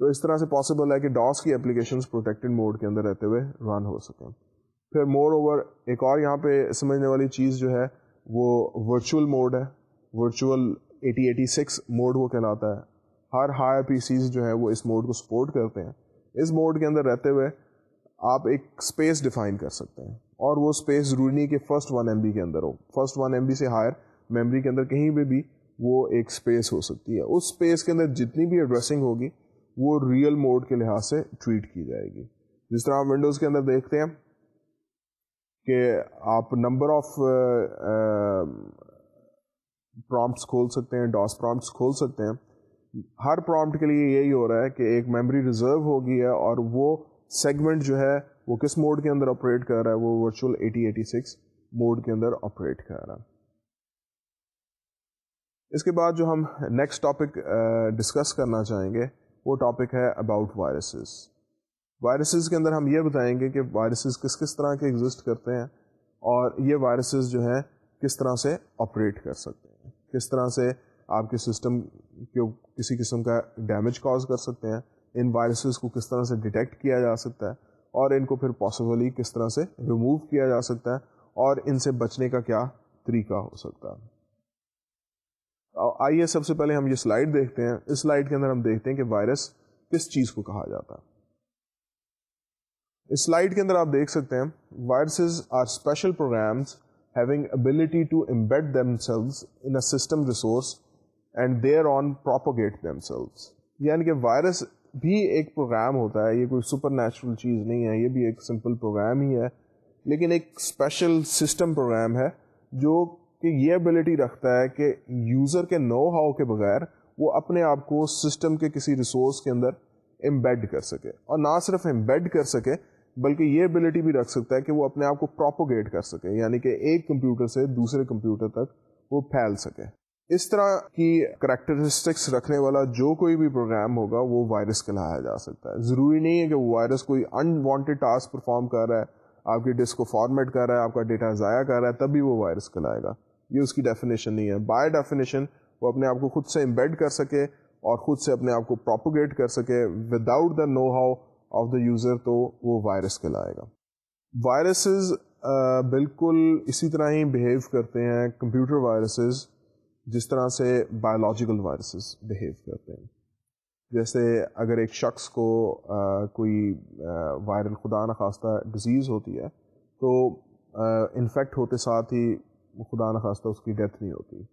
تو اس طرح سے پاسبل ہے کہ ڈاس کی اپلیکیشنس پروٹیکٹڈ موڈ کے اندر رہتے ہوئے رن ہو سکیں۔ پھر مور اوور ایک اور یہاں پہ سمجھنے والی چیز جو ہے وہ ورچوئل موڈ ہے۔ Virtual eighty eighty six mode وہ کہلاتا ہے۔ ہر ہائی پی سیز جو ہے وہ اس موڈ کو سپورٹ کرتے ہیں۔ اس موڈ کے اندر رہتے ہوئے آپ ایک اسپیس ڈیفائن کر سکتے ہیں۔ اور وہ اسپیس ضروری نہیں کہ فرسٹ ون ایم بی کے اندر ہو۔ فرسٹ ون ایم بی سے ہائر میموری کے اندر کہیں پہ بھی وہ ایک اسپیس ہو سکتی ہے۔ اس اسپیس کے اندر جتنی بھی ایڈریسنگ ہوگی وہ ریئل موڈ کے لحاظ سے ٹریٹ کی جائے گی۔ جس طرح آپ ونڈوز کے اندر دیکھتے ہیں کہ آپ نمبر آف پرومپٹس کھول سکتے ہیں ڈاس پرومپٹس کھول سکتے ہیں۔ ہر پرومپٹ کے لیے یہی ہو رہا ہے کہ ایک میموری ریزرو ہوگی ہے اور وہ سیگمنٹ جو ہے وہ کس موڈ کے اندر آپریٹ کر رہا ہے، وہ virtual eighty eighty six mode کے اندر آپریٹ کر رہا ہے۔ اس کے بعد جو ہم نیکسٹ ٹاپک ڈسکس کرنا چاہیں گے وہ ٹاپک ہے اباؤٹ وائرسز وائرسز کے اندر ہم یہ بتائیں گے کہ وائرسز کس کس طرح کے ایگزسٹ کرتے ہیں اور یہ وائرسز جو ہے کس طرح سے آپریٹ کر سکتے ہیں، کس طرح سے آپ کے سسٹم کو کسی قسم کا ڈیمیج کاز کر سکتے ہیں، ان وائرسز کو کس طرح سے ڈیٹیکٹ کیا جا سکتا ہے اور ان کو پھر پاسبلی کس طرح سے ریموو کیا جا سکتا ہے اور ان سے بچنے کا کیا طریقہ ہو سکتا ہے۔ آئیے سب سے پہلے ہم یہ سلائڈ دیکھتے ہیں۔ اس سلائڈ کے اندر ہم دیکھتے ہیں کہ وائرس کس چیز کو کہا جاتا ہے۔ اس سلائڈ کے اندر آپ دیکھ سکتے ہیں، viruses are special programs having ability to embed themselves in a system resource and thereon propagate themselves یعنی کہ وائرس بھی ایک پروگرام ہوتا ہے، یہ کوئی سپر نیچرل چیز نہیں ہے، یہ بھی ایک سمپل پروگرام ہی ہے۔ لیکن ایک اسپیشل سسٹم پروگرام ہے جو کہ یہ ابلٹی رکھتا ہے کہ یوزر کے نو ہاؤ کے بغیر وہ اپنے آپ کو سسٹم کے کسی ریسورس کے اندر امبیڈ کر سکے۔ اور نہ صرف امبیڈ کر سکے، بلکہ یہ ابلٹی بھی رکھ سکتا ہے کہ وہ اپنے آپ کو پروپوگیٹ کر سکے یعنی کہ ایک کمپیوٹر سے دوسرے کمپیوٹر تک وہ پھیل سکے۔ اس طرح کی کریکٹرسٹکس رکھنے والا جو کوئی بھی پروگرام ہوگا، وہ وائرس کہلایا جا سکتا ہے۔ ضروری نہیں ہے کہ وہ وائرس کوئی انوانٹیڈ ٹاسک پرفارم کر رہا ہے، آپ کی ڈسک کو فارمیٹ کر رہا ہے، آپ کا ڈیٹا ضائع کر رہا ہے تبھی وہ وائرس کہلائے گا۔ یہ اس کی ڈیفینیشن نہیں ہے۔ بائی ڈیفینیشن وہ اپنے آپ کو خود سے امبیڈ کر سکے اور خود سے اپنے آپ کو پروپوگیٹ کر سکے without the know how of the user تو وہ وائرس کہلائے گا۔ وائرسز بالکل اسی طرح ہی بہیو کرتے ہیں کمپیوٹر وائرسز جس طرح سے بایولوجیکل وائرسز بہیو کرتے ہیں۔ جیسے اگر ایک شخص کو آ, کوئی وائرل خدا نخواستہ ڈیزیز ہوتی ہے تو انفیکٹ ہوتے ساتھ ہی خدا نخواستہ اس کی ڈیتھ نہیں ہوتی۔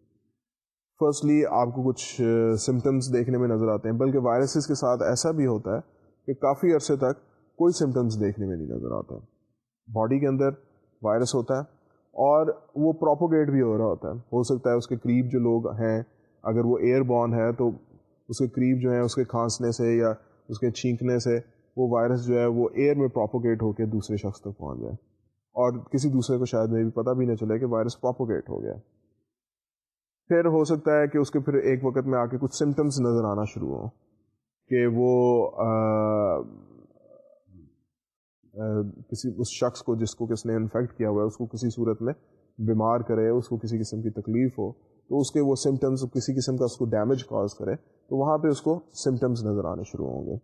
فرسٹلی آپ کو کچھ سمٹمس دیکھنے میں نظر آتے ہیں، بلکہ وائرسز کے ساتھ ایسا بھی ہوتا ہے کہ کافی عرصے تک کوئی سمٹمس دیکھنے میں نہیں نظر آتے۔ باڈی کے اندر وائرس ہوتا ہے اور وہ پروپوگیٹ بھی ہو رہا ہوتا ہے۔ ہو سکتا ہے اس کے قریب جو لوگ ہیں، اگر وہ ایئر بورن ہے تو اس کے قریب جو ہیں، اس کے کھانسنے سے یا اس کے چھینکنے سے وہ وائرس جو ہے وہ ایئر میں پروپوگیٹ ہو کے دوسرے شخص تک پہنچ جائے۔ اور کسی دوسرے کو شاید میں بھی پتہ بھی نہ چلے کہ وائرس پروپوگیٹ ہو گیا۔ پھر ہو سکتا ہے کہ اس کے پھر ایک وقت میں آ کے کچھ سمٹمس نظر آنا شروع ہوں کہ وہ کسی اس شخص کو جس کو کس نے انفیکٹ کیا ہوا ہے، اس کو کسی صورت میں بیمار کرے، اس کو کسی قسم کی تکلیف ہو، تو اس کے وہ سمٹمس کسی قسم کا اس کو ڈیمیج کاز کرے، تو وہاں پہ اس کو سمٹمس نظر آنے شروع ہوں گے۔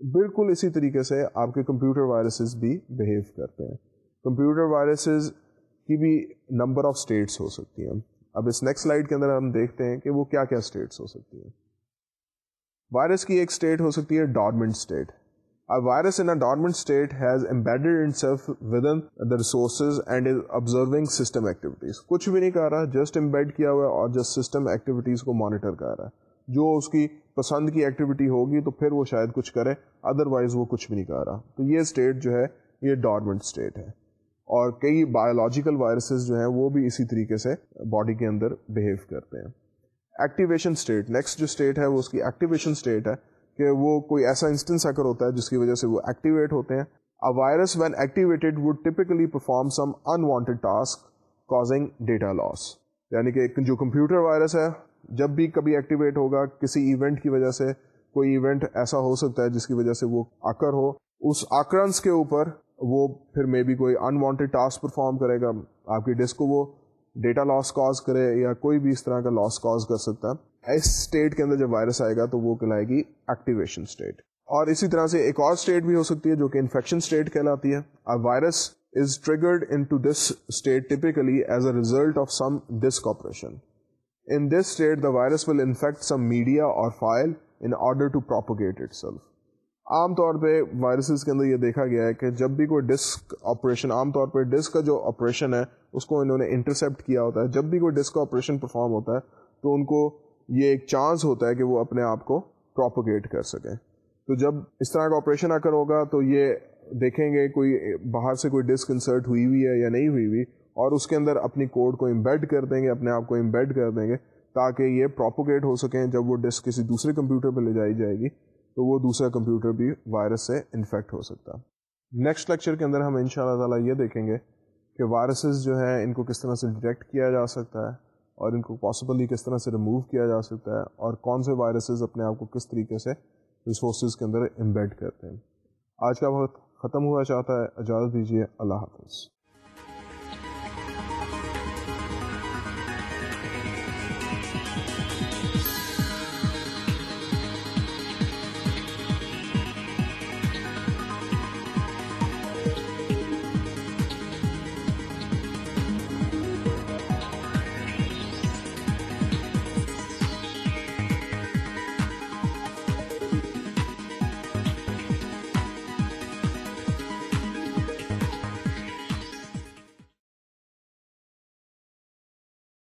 بالکل اسی طریقے سے آپ کے کمپیوٹر وائرسز بھی بہیو کرتے ہیں۔ کمپیوٹر وائرسز کی بھی نمبر آف اسٹیٹس ہو سکتی ہیں۔ اب اس نیکسٹ سلائڈ کے اندر ہم دیکھتے ہیں کہ وہ کیا کیا اسٹیٹس ہو سکتی ہیں۔ وائرس کی ایک اسٹیٹ ہو سکتی ہے dormant state virus in dormant state has embedded itself within the resources and is observing system activities کچھ بھی نہیں کر رہا جسٹ امبیڈ کیا ہوا ہے اور جسٹ سسٹم ایکٹیویٹیز کو مانیٹر کر رہا ہے۔ جو اس کی پسند کی ایکٹیویٹی ہوگی تو پھر وہ شاید کچھ کرے ادر وائز وہ کچھ بھی نہیں کر رہا۔ تو یہ اسٹیٹ جو ہے، یہ ڈارمنٹ اسٹیٹ ہے۔ اور کئی بایولوجیکل وائرسز جو ہیں وہ بھی اسی طریقے سے باڈی کے اندر بہیو کرتے ہیں۔ ایکٹیویشن اسٹیٹ نیکسٹ جو اسٹیٹ ہے وہ اس کی ایکٹیویشن اسٹیٹ ہے کہ وہ کوئی ایسا انسٹنس اگر ہوتا ہے جس کی وجہ سے وہ ایکٹیویٹ ہوتے ہیں۔ A virus when activated would typically perform some unwanted task causing data loss یعنی کہ جو کمپیوٹر وائرس ہے، جب بھی کبھی ایکٹیویٹ ہوگا، کسی ایونٹ کی وجہ سے کوئی ایونٹ ایسا ہو سکتا ہے جس کی وجہ سے وہ آکر ہو۔ اس آکرنس کے اوپر وہ پھر مے بی کوئی انوانٹیڈ ٹاسک پرفارم کرے گا، آپ کی ڈسک کو وہ ڈیٹا لاس کاز کرے یا کوئی بھی اس طرح کا لاس کاز کر سکتا ہے۔ اس اسٹیٹ کے اندر جب وائرس آئے گا تو وہ کہلائے گی ایکٹیویشن اسٹیٹ اور اسی طرح سے ایک اور اسٹیٹ بھی ہو سکتی ہے جو کہ انفیکشن اسٹیٹ کہلاتی ہے۔ Virus is triggered into this state typically as a result of some disk operation in this state the virus will infect some media or file in order to propagate itself عام طور پہ viruses کے اندر یہ دیکھا گیا ہے کہ جب بھی کوئی ڈسک آپریشن عام طور پہ ڈسک کا جو آپریشن ہے، اس کو انہوں نے انٹرسیپٹ کیا ہوتا ہے۔ جب بھی کوئی ڈسک کا آپریشن پرفارم ہوتا ہے، تو ان کو یہ ایک چانس ہوتا ہے کہ وہ اپنے آپ کو پروپوگیٹ کر سکیں۔ تو جب اس طرح کا آپریشن آ کر ہوگا، تو یہ دیکھیں گے کوئی باہر سے کوئی ڈسک انسرٹ ہوئی ہوئی ہے یا نہیں ہوئی ہوئی، اور اس کے اندر اپنی کوڈ کو امبیڈ کر دیں گے، اپنے آپ کو امبیڈ کر دیں گے، تاکہ یہ پروپوگیٹ ہو سکیں جب وہ ڈسک کسی دوسرے کمپیوٹر پہ لے جائی جائے گی۔ تو وہ دوسرا کمپیوٹر بھی وائرس سے انفیکٹ ہو سکتا۔ نیکسٹ لیکچر کے اندر ہم ان شاء اللہ تعالیٰ یہ دیکھیں گے کہ وائرسز جو ہیں، ان کو کس طرح سے ڈیٹیکٹ کیا جا سکتا ہے اور ان کو پاسبلی کس طرح سے ریموو کیا جا سکتا ہے اور کون سے وائرسز اپنے آپ کو کس طریقے سے ریسورسز کے اندر امبیڈ کرتے ہیں۔ آج کا وقت ختم ہوا چاہتا ہے۔ اجازت دیجیے اللہ حافظ۔